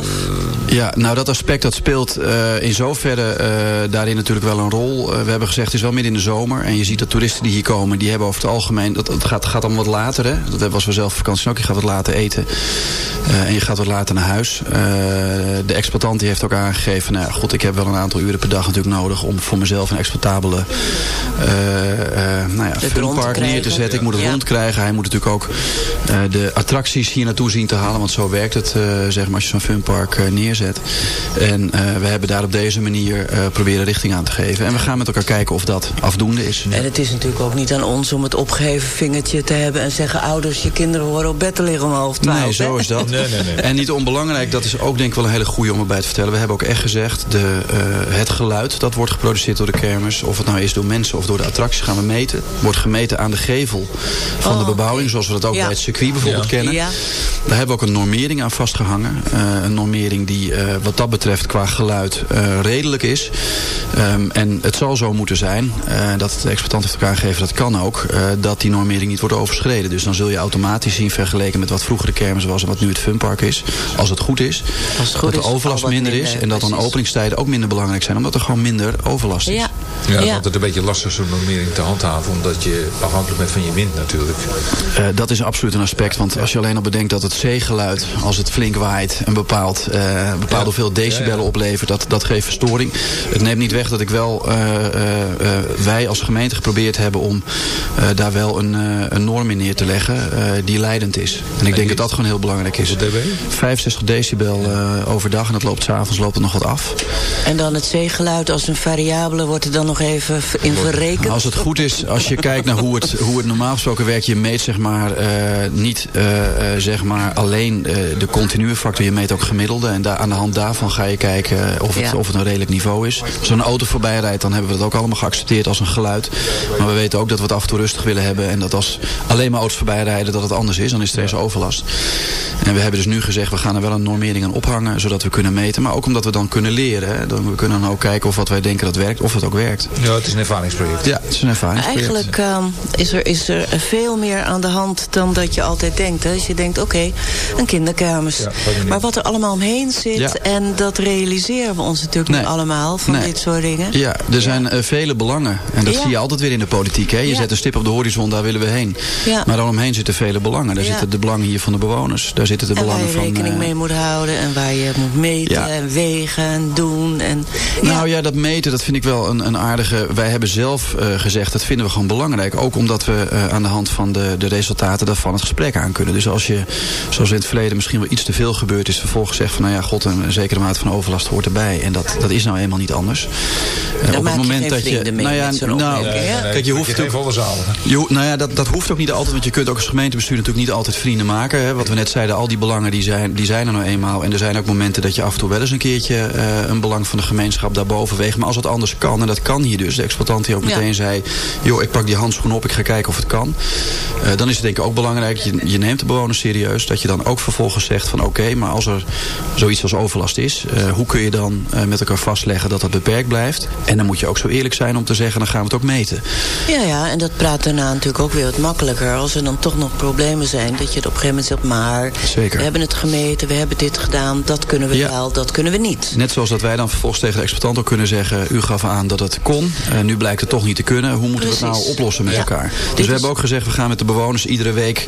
ja, nou dat aspect dat speelt uh, in zoverre uh, daarin natuurlijk wel een rol. Uh, we hebben gezegd, het is wel midden in de zomer. En je ziet dat toeristen die hier komen, die hebben over het algemeen... Dat, dat gaat, gaat allemaal wat later, hè. Dat was we zelf vakantie ook. Je gaat wat later eten. en je gaat wat later naar huis. de exploitant die heeft ook aangegeven... Nou, god, ik heb wel een aantal uren per dag natuurlijk nodig... om voor mezelf een exploitabele nou ja, neer te zetten. Ik moet het ja. rondkrijgen. Hij moet natuurlijk ook de attracties hier naartoe zien te halen. Want zo werkt het, zeg maar, als je zo'n funpark neerzet. En we hebben daar op deze manier proberen richting aan te geven. En we gaan met elkaar kijken of dat afdoende is. En het is natuurlijk ook niet aan ons om het opgeheven vingertje te hebben... en zeggen, ouders, je kinderen horen op bed te liggen om half twaalf. Nee, zo is dat. nee, nee, nee. En niet onbelangrijk, dat is ook denk ik wel een hele goede om erbij te vertellen. We hebben ook echt gezegd, de, uh, het geluid dat wordt geproduceerd door de kermis... of het nou is door mensen of door de attracties gaan we meten. Wordt gemeten aan de gevel van oh, de bebouwing... zoals we dat ook ja. bij het circuit bijvoorbeeld ja. kennen. Ja. Daar hebben we ook een normering aan vastgehangen. een normering die wat dat betreft qua geluid uh, redelijk is. Um, en het zal zo moeten zijn, uh, dat de exploitant heeft elkaar aangegeven, dat kan ook, uh, dat die normering niet wordt overschreden. Dus dan zul je automatisch zien, vergeleken met wat vroeger de kermis was en wat nu het funpark is, als het goed is, als het goed dat de overlast is, minder, is en dat dan openingstijden ook minder belangrijk zijn, omdat er gewoon minder overlast is. Ja, ja het is altijd een beetje lastig zo'n normering te handhaven, omdat je afhankelijk bent van je wind natuurlijk. Uh, dat is absoluut een aspect, want als je alleen al bedenkt dat het zeegeluid, als het flink waait, een bepaald, uh, een bepaalde ja. hoeveel decibellen ja, ja. oplevert, dat, dat geeft verstoring. Het neemt niet weg dat ik wel, uh, uh, wij als gemeente geprobeerd hebben om uh, daar wel een, een norm in neer te leggen die leidend is. En ik denk dat dat gewoon heel belangrijk is. 65 decibel overdag en dat loopt s'avonds loopt er nog wat af. En dan het zeegeluid als een variabele wordt er dan nog even in verrekend? Als het goed is, als je kijkt naar hoe het, hoe het normaal gesproken werkt, je meet zeg maar niet zeg maar alleen de continue factor, je meet ook gemiddelde en daar, aan de hand daarvan ga je kijken of het, ja. of het een redelijk niveau is. Als er een auto voorbij rijdt, dan hebben we dat ook allemaal geaccepteerd als een geluid. Maar we weten ook dat we het af en toe rustig willen hebben. En dat als alleen maar auto's voorbij rijden, dat het anders is. Dan is er eens overlast. En we hebben dus nu gezegd, we gaan er wel een normering aan ophangen. Zodat we kunnen meten. Maar ook omdat we dan kunnen leren. Hè. Dan we kunnen dan ook kijken of wat wij denken dat werkt, of het ook werkt. Ja, het is een ervaringsproject. Ja, het is een ervaringsproject. Eigenlijk uh, is, er, is er veel meer aan de hand dan dat je altijd denkt. Hè. Als je denkt, oké, okay, een kinderkermis. Ja, maar wat er allemaal omheen zit. Ja. En dat realiseren we ons natuurlijk nee. niet allemaal van nee. dit soort dingen. Ja, er zijn uh, vele belangen. En dat ja. zie je altijd weer in de politiek. Hè? Je zet een stip op de horizon, daar willen we heen. Maar dan omheen zitten vele belangen. Daar zitten de belangen hier van de bewoners. Daar zitten de en belangen van... waar je rekening uh, mee moet houden. En waar je moet meten en wegen en doen. En, nou ja, dat meten, dat vind ik wel een, een aardige... Wij hebben zelf uh, gezegd, dat vinden we gewoon belangrijk. Ook omdat we uh, aan de hand van de, de resultaten daarvan het gesprek aan kunnen. Dus als je, zoals in het verleden misschien wel iets te veel gebeurd is... vervolgens zegt van, nou ja, god, een, een zekere mate van overlast hoort erbij. En dat, dat is nou eenmaal niet anders. Uh, op het moment dat je. Nou ja, nou, kijk, je hoeft. Je, nou ja, dat, dat hoeft ook niet altijd, want je kunt ook als gemeentebestuur natuurlijk niet altijd vrienden maken. Hè. Wat we net zeiden, al die belangen die zijn, die zijn er nou eenmaal. En er zijn ook momenten dat je af en toe wel eens een keertje uh, een belang van de gemeenschap daarboven weegt. Maar als het anders kan, en dat kan kan hier dus. De exploitant die ook meteen zei... joh, ik pak die handschoen op, ik ga kijken of het kan. Uh, dan is het denk ik ook belangrijk, je, je neemt de bewoners serieus... dat je dan ook vervolgens zegt van oké, maar als er zoiets als overlast is... Uh, hoe kun je dan uh, met elkaar vastleggen dat dat beperkt blijft? En dan moet je ook zo eerlijk zijn om te zeggen, dan gaan we het ook meten. Ja, ja, en dat praat daarna natuurlijk ook weer wat makkelijker. Als er dan toch nog problemen zijn, dat je het op een gegeven moment zegt... maar Zeker. we hebben het gemeten, we hebben dit gedaan, dat kunnen we Ja. wel, dat kunnen we niet. Net zoals dat wij dan vervolgens tegen de exploitant ook kunnen zeggen... u gaf aan dat het kon, uh, nu blijkt het toch niet te kunnen. Hoe moeten we het nou oplossen met Ja. elkaar? Dus Dit we hebben ook gezegd, we gaan met de bewoners iedere week...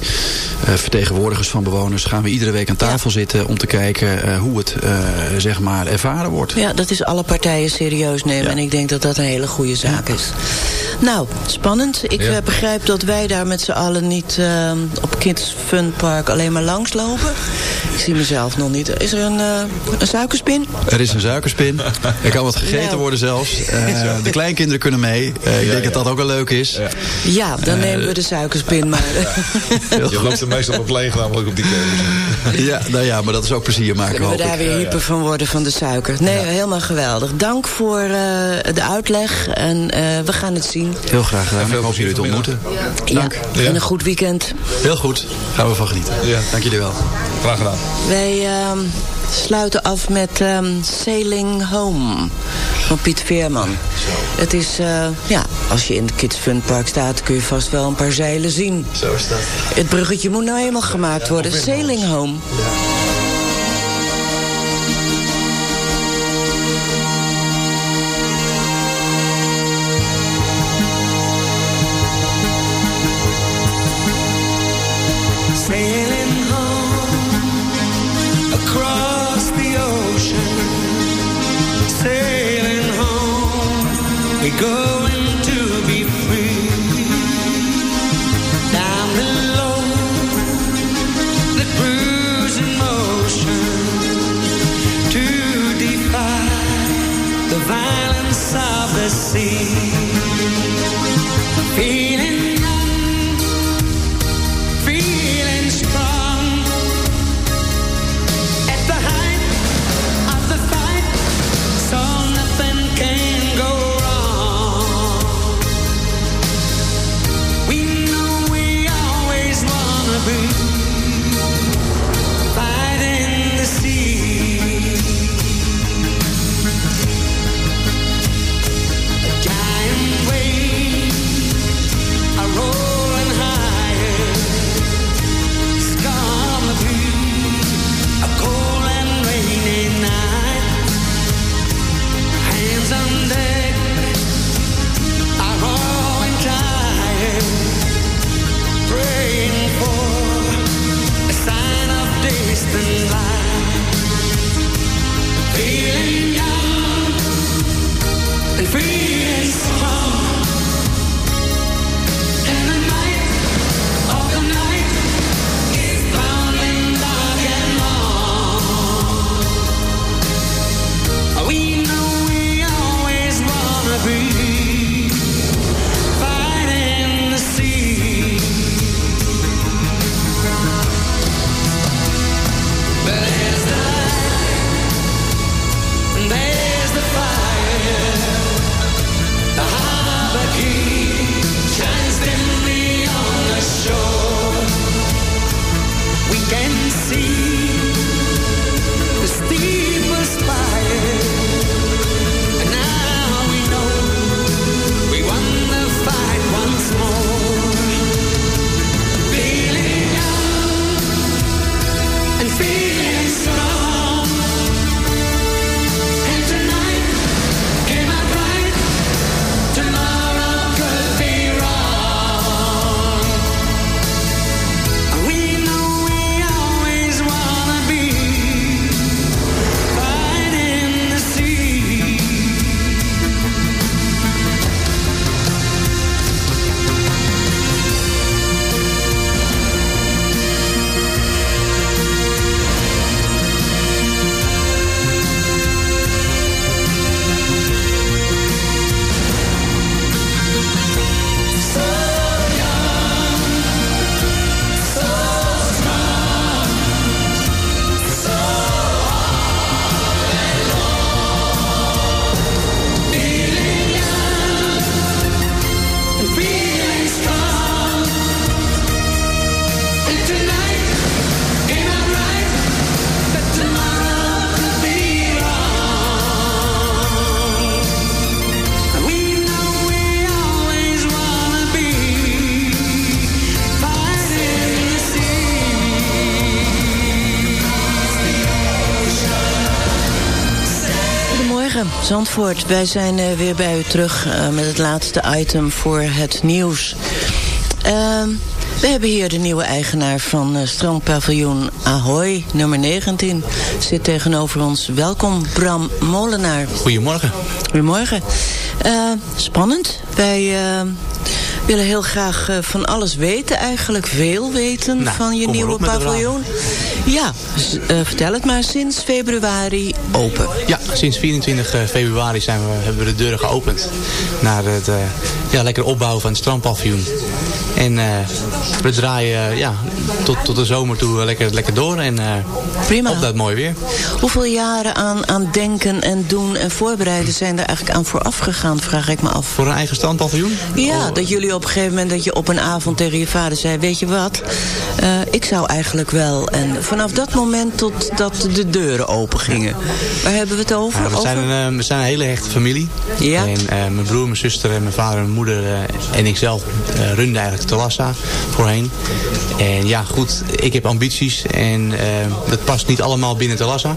uh, vertegenwoordigers van bewoners, gaan we iedere week aan tafel zitten... om te kijken uh, hoe het zeg maar ervaren wordt. Ja, dat is alle partijen serieus nemen. En ik denk dat dat een hele goede zaak is. Nou, spannend. Ik eh, begrijp dat wij daar met z'n allen niet eh, op Kids Fun Park alleen maar langslopen. Ik zie mezelf nog niet. Is er een, eh, een suikerspin? Er is een suikerspin. Er kan wat gegeten Nou. worden zelfs. De kleinkinderen kunnen mee. Uh, ik denk dat dat ook wel leuk is. Ja, dan nemen we de suikerspin maar. Je loopt er meestal op leeg, namelijk op die keuzes. Ja, nou ja, maar dat is ook plezier maken, Kunnen we daar weer hyper van worden van de suiker. Nee, helemaal geweldig. Dank voor eh, de uitleg en eh, we gaan het zien. Heel graag gedaan. Ik hoop jullie te ontmoeten. Dank. Ja, en een goed weekend. Heel goed. Gaan we van genieten. Ja. Dank jullie wel. Graag gedaan. Wij ehm, sluiten af met ehm, Sailing Home van Piet Veerman. Het is, eh, ja, als je in het Kids Fun Park staat... kun je vast wel een paar zeilen zien. Zo is dat. Het bruggetje moet nou eenmaal gemaakt worden. Sailing Home. Sailing Zandvoort, wij zijn eh, weer bij u terug eh, met het laatste item voor het nieuws. Ehm, we hebben hier de nieuwe eigenaar van eh, strandpaviljoen Ahoy, nummer 19. Zit tegenover ons. Welkom, Bram Molenaar. Goedemorgen. Goedemorgen. Eh, spannend. Wij eh, willen heel graag van alles weten, eigenlijk veel weten Nou, van je nieuwe paviljoen. Ja, eh, vertel het maar. Sinds februari open. Ja, sinds 24 februari zijn we, hebben we de deuren geopend. Naar het eh, ja, lekker opbouwen van het strandpaviljoen. En eh, we draaien eh, ja, tot, tot de zomer toe eh, lekker, lekker door. En eh, Prima. op dat mooi weer. Hoeveel jaren aan, aan denken en doen en voorbereiden zijn er eigenlijk aan vooraf gegaan, vraag ik me af. Voor een eigen strandpaviljoen? Ja, dat jullie op een gegeven moment dat je op een avond tegen je vader zei, weet je wat, eh, ik zou eigenlijk wel. En vanaf dat moment tot dat de deuren open gingen. Waar hebben we het over? We, zijn Over- een, eh, we zijn een hele hechte familie. Ja. En eh, mijn broer, mijn zuster en mijn vader en mijn moeder eh, en ikzelf eh runden eigenlijk Talassa voorheen. En ja, goed, ik heb ambities en dat past niet allemaal binnen Talassa.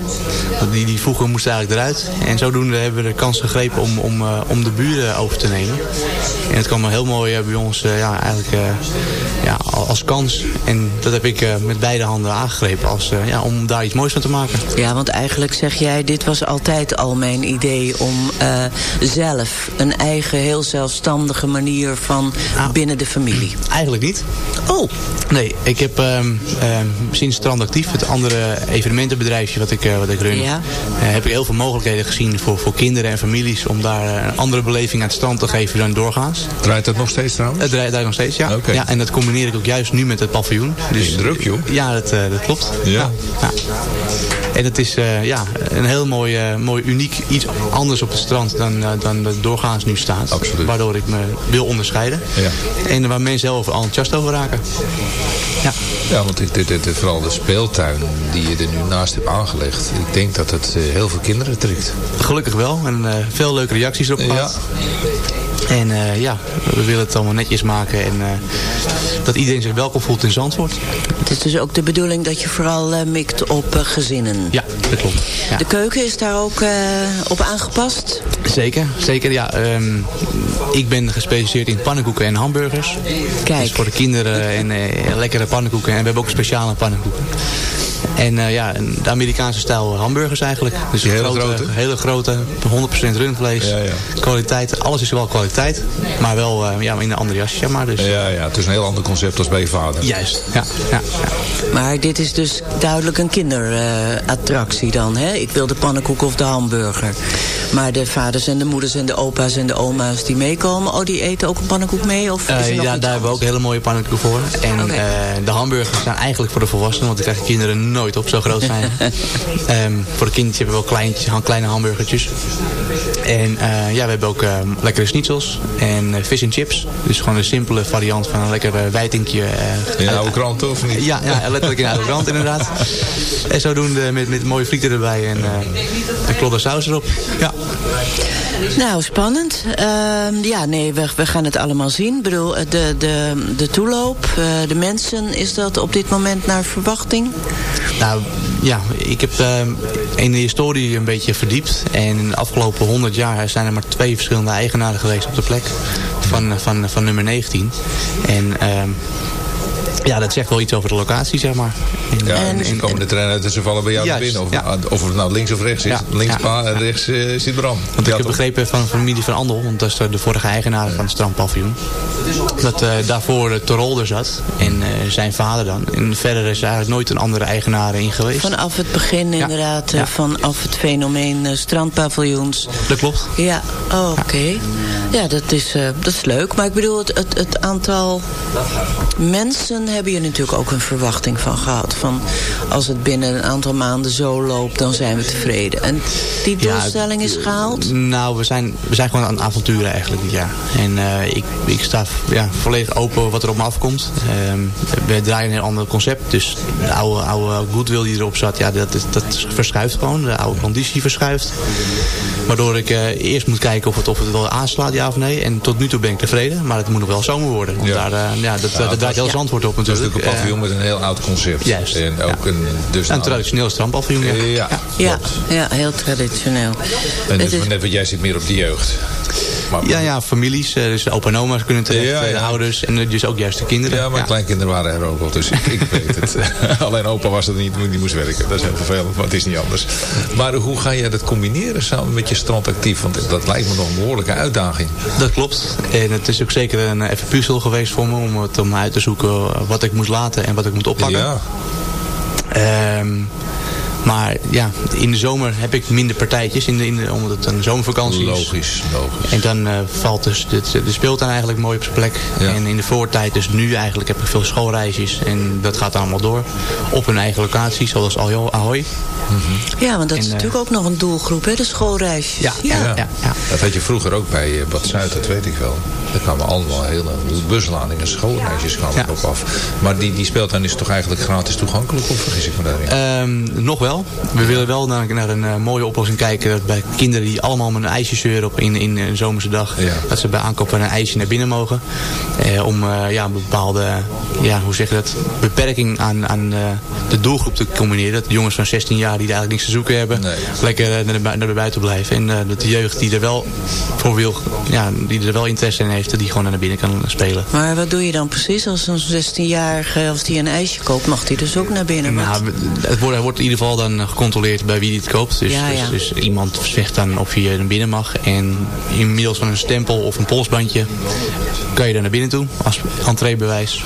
Die, die voegen moesten eigenlijk eruit. En zodoende hebben we de kans gegrepen om, om, om de buren over te nemen. En het kwam heel mooi bij ons ja, eigenlijk ja, als kans. En dat heb ik met beide handen aangegrepen als, eh, ja, om daar iets moois van te maken. Ja, want eigenlijk zeg jij, dit was altijd al mijn idee om eh, zelf een eigen, heel zelfstandige manier van binnen de familie. Eigenlijk niet. Oh. Nee, ik heb ehm, ehm, sinds Strand Actief, het andere evenementenbedrijfje wat ik, eh, wat ik run, Ja. heb ik heel veel mogelijkheden gezien voor, voor kinderen en families om daar een andere beleving aan het strand te geven dan doorgaans. Draait dat nog steeds trouwens? Het draait daar nog steeds, ja. Oké. ja. En dat combineer ik ook juist nu met het paviljoen. Dus druk joh. Ja, dat, eh, dat klopt. Ja. ja. En het is eh, ja, een heel mooi, eh, mooi uniek iets anders op het strand dan, eh, dan dat doorgaans nu staat. Absoluut. Waardoor ik me wil onderscheiden. Ja. En waar mensen heel enthousiast over raken. Ja. Ja, want dit, dit, dit- vooral de speeltuin die je er nu naast hebt aangelegd. Ik denk dat het heel veel kinderen trekt. Gelukkig wel. En veel leuke reacties erop gehad. En eh, ja, we willen het allemaal netjes maken. En eh, dat iedereen zich welkom voelt in Zandvoort. Het is dus ook de bedoeling dat je vooral eh, mikt op gezinnen. Ja, dat klopt. Ja. De keuken is daar ook op aangepast? Zeker, zeker. Ja, ehm, ik ben gespecialiseerd in pannenkoeken en hamburgers. Kijk. Dus voor de kinderen en lekkere pannenkoeken. En we hebben ook speciale pannenkoeken. En eh, ja, een- de Amerikaanse stijl hamburgers eigenlijk. Dus Die hele grote, grote? Hele grote, 100% rundvlees. Ja, ja. Kwaliteit, alles is wel kwaliteit. Maar wel eh, ja, in een ander jasje, maar. Dus, Ja, ja, het is een heel ander concept als bij je vader. Juist, ja. ja, ja. Maar dit is dus duidelijk een kinderattractie dan, hè? Ik wil de pannenkoek of de hamburger. Maar de vaders en de moeders en de opa's en de oma's die meekomen... oh, die eten ook een pannenkoek mee? Of is er Eh, nog ja, daar hebben we ook hele mooie pannenkoeken voor. En eh, de hamburgers zijn eigenlijk voor de volwassenen, want die krijgen kinderen nooit op, zo groot zijn. Ehm, voor de kindjes hebben we wel kleintjes, kleine hamburgertjes. En eh, ja, we hebben ook eh, lekkere schnitzels en eh, vis en chips. Dus gewoon een simpele variant van een lekker eh, wijtingje. eh, In oude kranten of niet? Ja, ja, letterlijk in oude krant inderdaad. En zodoende met, met mooie frieten erbij en eh een klodder saus erop. Ja. Nou, spannend. Ehm, ja, nee, we, we gaan het allemaal zien. Ik bedoel, de, de, de toeloop, eh, de mensen, is dat op dit moment naar verwachting? Nou ja, ik heb eh, in de historie een beetje verdiept. En in de afgelopen 100 jaar zijn er maar twee verschillende eigenaren geweest op de plek van, van, van nummer 19. En ehm, ja, dat zegt wel iets over de locatie, zeg maar. En, Ja, en- en, komen de treinen uit en ze vallen bij jou Juist, binnen. Of, ja. of het nou links of rechts is. Ja, Links ja. pa en rechts eh, zit Bram. Want Ja, ik heb begrepen van de familie van Andel, want dat is de vorige eigenaar van het strandpaviljoen. Dat eh, daarvoor de Torolder zat en eh, zijn vader dan. En verder is er eigenlijk nooit een andere eigenaar in geweest. Vanaf het begin inderdaad, eh, ja. vanaf het fenomeen eh, strandpaviljoens. Dat klopt. Ja, oh, oké. Ja, dat is, eh, dat is leuk. Maar ik bedoel, het, het, het aantal mensen hebben je natuurlijk ook een verwachting van gehad. Van als het binnen een aantal maanden zo loopt, dan zijn we tevreden. En die Ja, doelstelling is gehaald? Nou, we zijn, we zijn gewoon aan het avonturen eigenlijk dit jaar. En eh, ik, ik sta ja, volledig open wat er op me afkomt. Ehm, we draaien een heel ander concept. Dus de oude, oude goodwill die erop zat, ja, dat, is, dat verschuift gewoon. De oude conditie verschuift. Waardoor ik eh, eerst moet kijken of het, of het wel aanslaat, ja of nee. En tot nu toe ben ik tevreden. Maar het moet nog wel zomer worden. Want Ja. daar, eh, ja, dat, Ja, dat draait heel Ja, Zandvoort op Dat is natuurlijk. natuurlijk een paviljoen Eh, met een heel oud concept. Juist, En ook een... Dus een traditioneel strandpaviljoen. Ja. Ja, Ja, ja, heel traditioneel. En Het dus is- net wat jij zit meer op de jeugd. Maar, Ja, ja, families. eh, Dus opa en oma's kunnen terecht, Ja, eh, de ja. ouders en eh, dus ook juist de kinderen. Ja, mijn kleinkinderen waren er ook al, dus ik, ik weet het. Alleen opa was er niet, die moest werken. Dat is heel vervelend, maar het is niet anders. Maar hoe ga jij dat combineren samen met je strandactief? Want dat lijkt me nog een behoorlijke uitdaging. Dat klopt. En het is ook zeker een eh, even puzzel geweest voor me om, het, om uit te zoeken eh, wat ik moest laten en wat ik moet oppakken. Ja, Ehm, maar ja, in de zomer heb ik minder partijtjes, in de, in de, omdat het een zomervakantie is. logisch, logisch. En dan eh, valt dus de, de speeltuin eigenlijk mooi op zijn plek. Ja. En in de voortijd, dus nu eigenlijk, heb ik veel schoolreisjes. En dat gaat allemaal door. Op hun eigen locatie, zoals Aljo- Ahoy. Ja, want dat is En, eh, natuurlijk ook nog een doelgroep, hè, de schoolreisjes. Ja, Ja. ja, ja. Dat had je vroeger ook bij eh, Bad Zuid, dat weet ik wel. Daar kwamen allemaal hele busladingen, schoolreisjes kwamen Ja. erop af. Maar die, die speeltuin is toch eigenlijk gratis toegankelijk, of vergis ik me daarin? Ehm, nog wel. We willen wel naar, naar een eh, mooie oplossing kijken. Dat bij kinderen die allemaal met een ijsje zeuren op in, in een zomerse dag. Ja. Dat ze bij aankoop van een ijsje naar binnen mogen. Eh, om eh, ja, een bepaalde ja, hoe zeg je dat, beperking aan, aan eh, de doelgroep te combineren. Dat de jongens van 16 jaar die daar eigenlijk niks te zoeken hebben. Nee. Lekker eh, naar, de, naar de buiten blijven. En eh, dat de jeugd die er wel voor wil, ja, die er wel interesse in heeft. Die gewoon naar binnen kan spelen. Maar wat doe je dan precies als zo'n 16-jarige, als die een ijsje koopt, mag die dus ook naar binnen? Nou, het wordt, het wordt in ieder geval dan gecontroleerd bij wie die het koopt. Dus, Ja, ja. Dus, dus iemand zegt dan of je naar binnen mag. En inmiddels van een stempel of een polsbandje kan je daar naar binnen toe. Als entreebewijs.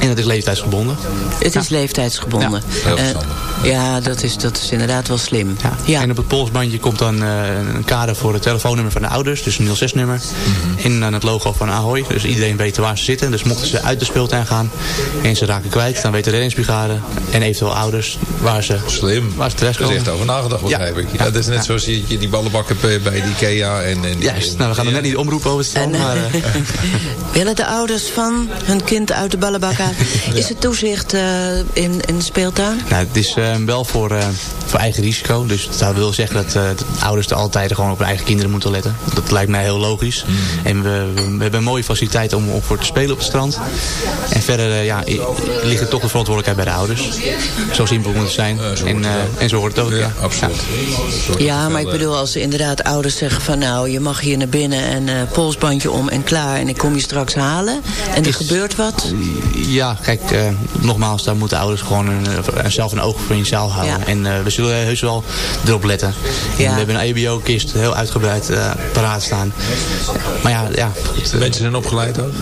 En dat is leeftijdsgebonden. Het is leeftijdsgebonden. Heel Eh, ja, dat is, dat is inderdaad wel slim. Ja. Ja. En op het polsbandje komt dan eh, een kader voor het telefoonnummer van de ouders. Dus een 06-nummer. Mhm. En dan het logo van Ahoy. Dus iedereen weet waar ze zitten. Dus mochten ze uit de speeltuin gaan en ze raken kwijt... dan weet de reddingsbrigade en eventueel ouders waar ze, Slim. waar ze Er is echt over nagedacht, begrijp ik. Ja, Ja. dat is net Ja. zoals je, je die ballenbakken bij de Ikea. En, en, Juist, nou we gaan er net niet omroepen over het strand, maar... eh, willen de ouders van hun kind uit de ballenbak halen? Is het toezicht eh, in, in de speeltuin? Nou, het is eh, wel voor, eh, voor eigen risico. Dus dat wil zeggen dat, eh, dat ouders er altijd gewoon op hun eigen kinderen moeten letten. Dat lijkt mij heel logisch. En we, we, we hebben een mooie faciliteit om, om voor te spelen op het strand. En verder ja, ligt er toch de verantwoordelijkheid bij de ouders. Zo simpel moet het zijn. En, eh, en zo hoort het ook. Ja, absoluut. Ja, maar ik bedoel, als inderdaad ouders zeggen van... nou, je mag hier naar binnen en eh, polsbandje om en klaar... en ik kom je straks halen en er Is- gebeurt wat... Ja, kijk, eh, nogmaals, daar moeten ouders gewoon een, een- zelf een oog voor in de zaal houden. Ja. En eh, we zullen heus wel erop letten. Ja. we hebben een EBO-kist heel uitgebreid eh, paraat staan. Maar ja, ja goed, Mensen zijn opgeleid ook?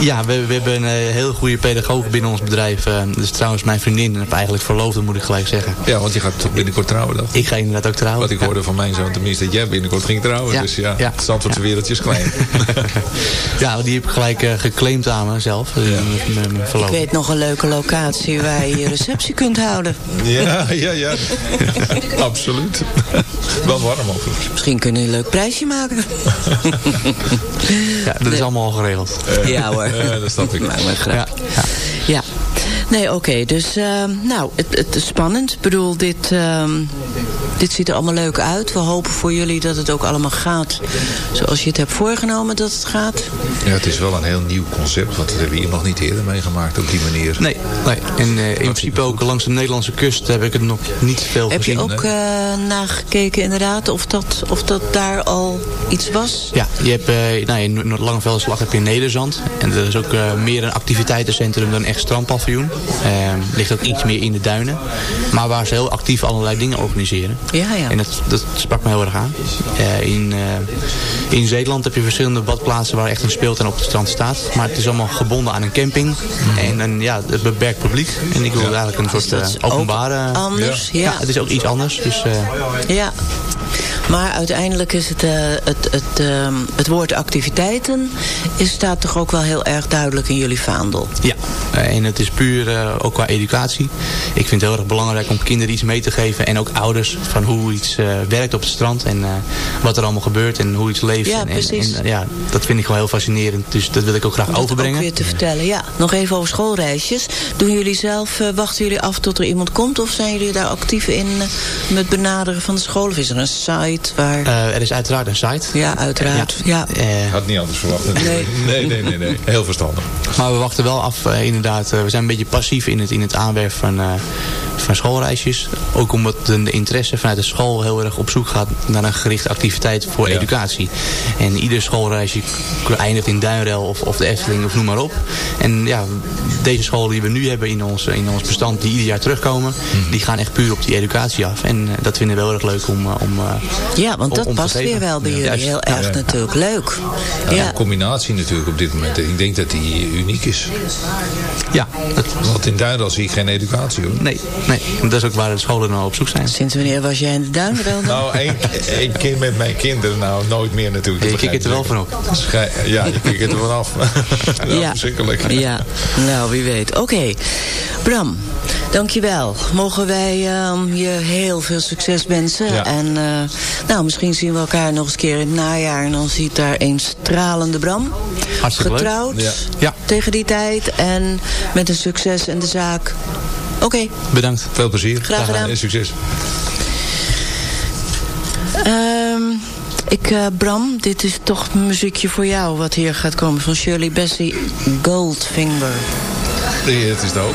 Ja, we, we hebben een eh, heel goede pedagoog binnen ons bedrijf. eh, dat is trouwens mijn vriendin. En eigenlijk verloofde, moet ik gelijk zeggen. Ja, want je gaat toch binnenkort trouwen dan? Ik ga inderdaad ook trouwen. Wat ik Ja. hoorde van mijn zoon tenminste, dat jij binnenkort ging trouwen. Ja, Dus ja, ja. het Zandvoortse wereldje is klein. Ja, die heb ik gelijk eh, geclaimd aan mezelf. eh, met- met mijn Ik weet nog een leuke locatie waar je je receptie kunt houden. ja, ja, ja. Absoluut. Wel warm overigens. Misschien kunnen we een leuk prijsje maken. Ja, dat is allemaal al geregeld. Ja hoor. Ja, dat snap ik. Maar, ja. Ja. Nee, oké. dus, eh, nou, het, het is spannend. Ik bedoel, dit, ehm, dit ziet er allemaal leuk uit. We hopen voor jullie dat het ook allemaal gaat zoals je het hebt voorgenomen dat het gaat. Ja, het is wel een heel nieuw concept, want dat hebben we hier nog niet eerder meegemaakt op die manier. Nee, nee. en eh, in principe ook langs de Nederlandse kust heb ik het nog niet veel Heb gezien. je ook eh, nagekeken inderdaad of dat, of dat daar al iets was? Ja, je hebt, eh nou, in Noord-Langevelderslag heb je Nederzand. En dat is ook eh, meer een activiteitencentrum dan echt strandpaviljoen. Eh, ligt ook iets meer in de duinen. Maar waar ze heel actief allerlei dingen organiseren. Ja, ja. En dat, dat sprak me heel erg aan. Eh, in, eh, in Zeeland heb je verschillende badplaatsen waar echt een speeltuin op het strand staat. Maar het is allemaal gebonden aan een camping. En een, ja, het beperkt publiek. En ik wilde eigenlijk een soort eh, openbare... anders, ja. ja. het is ook iets anders. Dus, eh, Ja. Maar uiteindelijk is het, eh, het, het, ehm, het woord activiteiten... Is, staat toch ook wel heel erg duidelijk in jullie vaandel. Ja, en het is puur ook qua educatie. Ik vind het heel erg belangrijk om kinderen iets mee te geven. En ook ouders van hoe iets eh, werkt op het strand. En eh, wat er allemaal gebeurt en hoe iets leeft. Ja, en, en- precies. En, ja, dat vind ik wel heel fascinerend. Dus dat wil ik ook graag Om dat overbrengen. ook weer te vertellen. Ja, nog even over schoolreisjes. Doen jullie zelf, eh, wachten jullie af tot er iemand komt? Of zijn jullie daar actief in met benaderen van de school? Of is er een site waar... Eh, er is uiteraard een site. Ja, uiteraard. Ja. Had niet anders verwacht natuurlijk. Nee. nee, nee, nee, Heel verstandig. Maar we wachten wel af, uh, inderdaad. Uh, we zijn een beetje passief in het, in het aanwerven van, uh, van schoolreisjes. Ook omdat de interesse vanuit de school heel erg op zoek gaat naar een gerichte activiteit voor ja. educatie. En ieder schoolreisje eindigt in Duinrel of, of de Efteling of noem maar op. En ja, deze scholen die we nu hebben in ons, in ons bestand, die ieder jaar terugkomen, mm. die gaan echt puur op die educatie af. En dat vinden we wel erg leuk om... om ja, want dat om past weer wel bij jullie heel erg ja. natuurlijk. Leuk. Ja, ja. Een combinatie natuurlijk op dit moment. Ik denk dat die uniek is. Ja. Dat... Want in Duinrel zie ik geen educatie hoor. Nee, nee. Dat is ook waar de scholen nou op zoek zijn. Sinds wanneer was jij in de Duinrel? nou, één, één keer met mijn kinderen. Nou, nooit meer natuurlijk. Je kijkt er wel van op. Ja, je kijkt er vanaf. ja, ja. Verschrikkelijk. Ja, nou wie weet. Oké. Okay. Bram, dankjewel. Mogen wij um, je heel veel succes wensen. Ja. En uh, nou, misschien zien we elkaar nog eens keer in het najaar. En dan ziet daar een stralende Bram. Hartstikke Getrouwd. Ja. ja. Tegen die tijd. En met een succes in de zaak. Oké. Okay. Bedankt. Veel plezier. Graag gedaan. En succes. Um, ik, uh, Bram, dit is toch een muziekje voor jou wat hier gaat komen. Van Shirley Bassey, Goldfinger. Nee, het is het ook.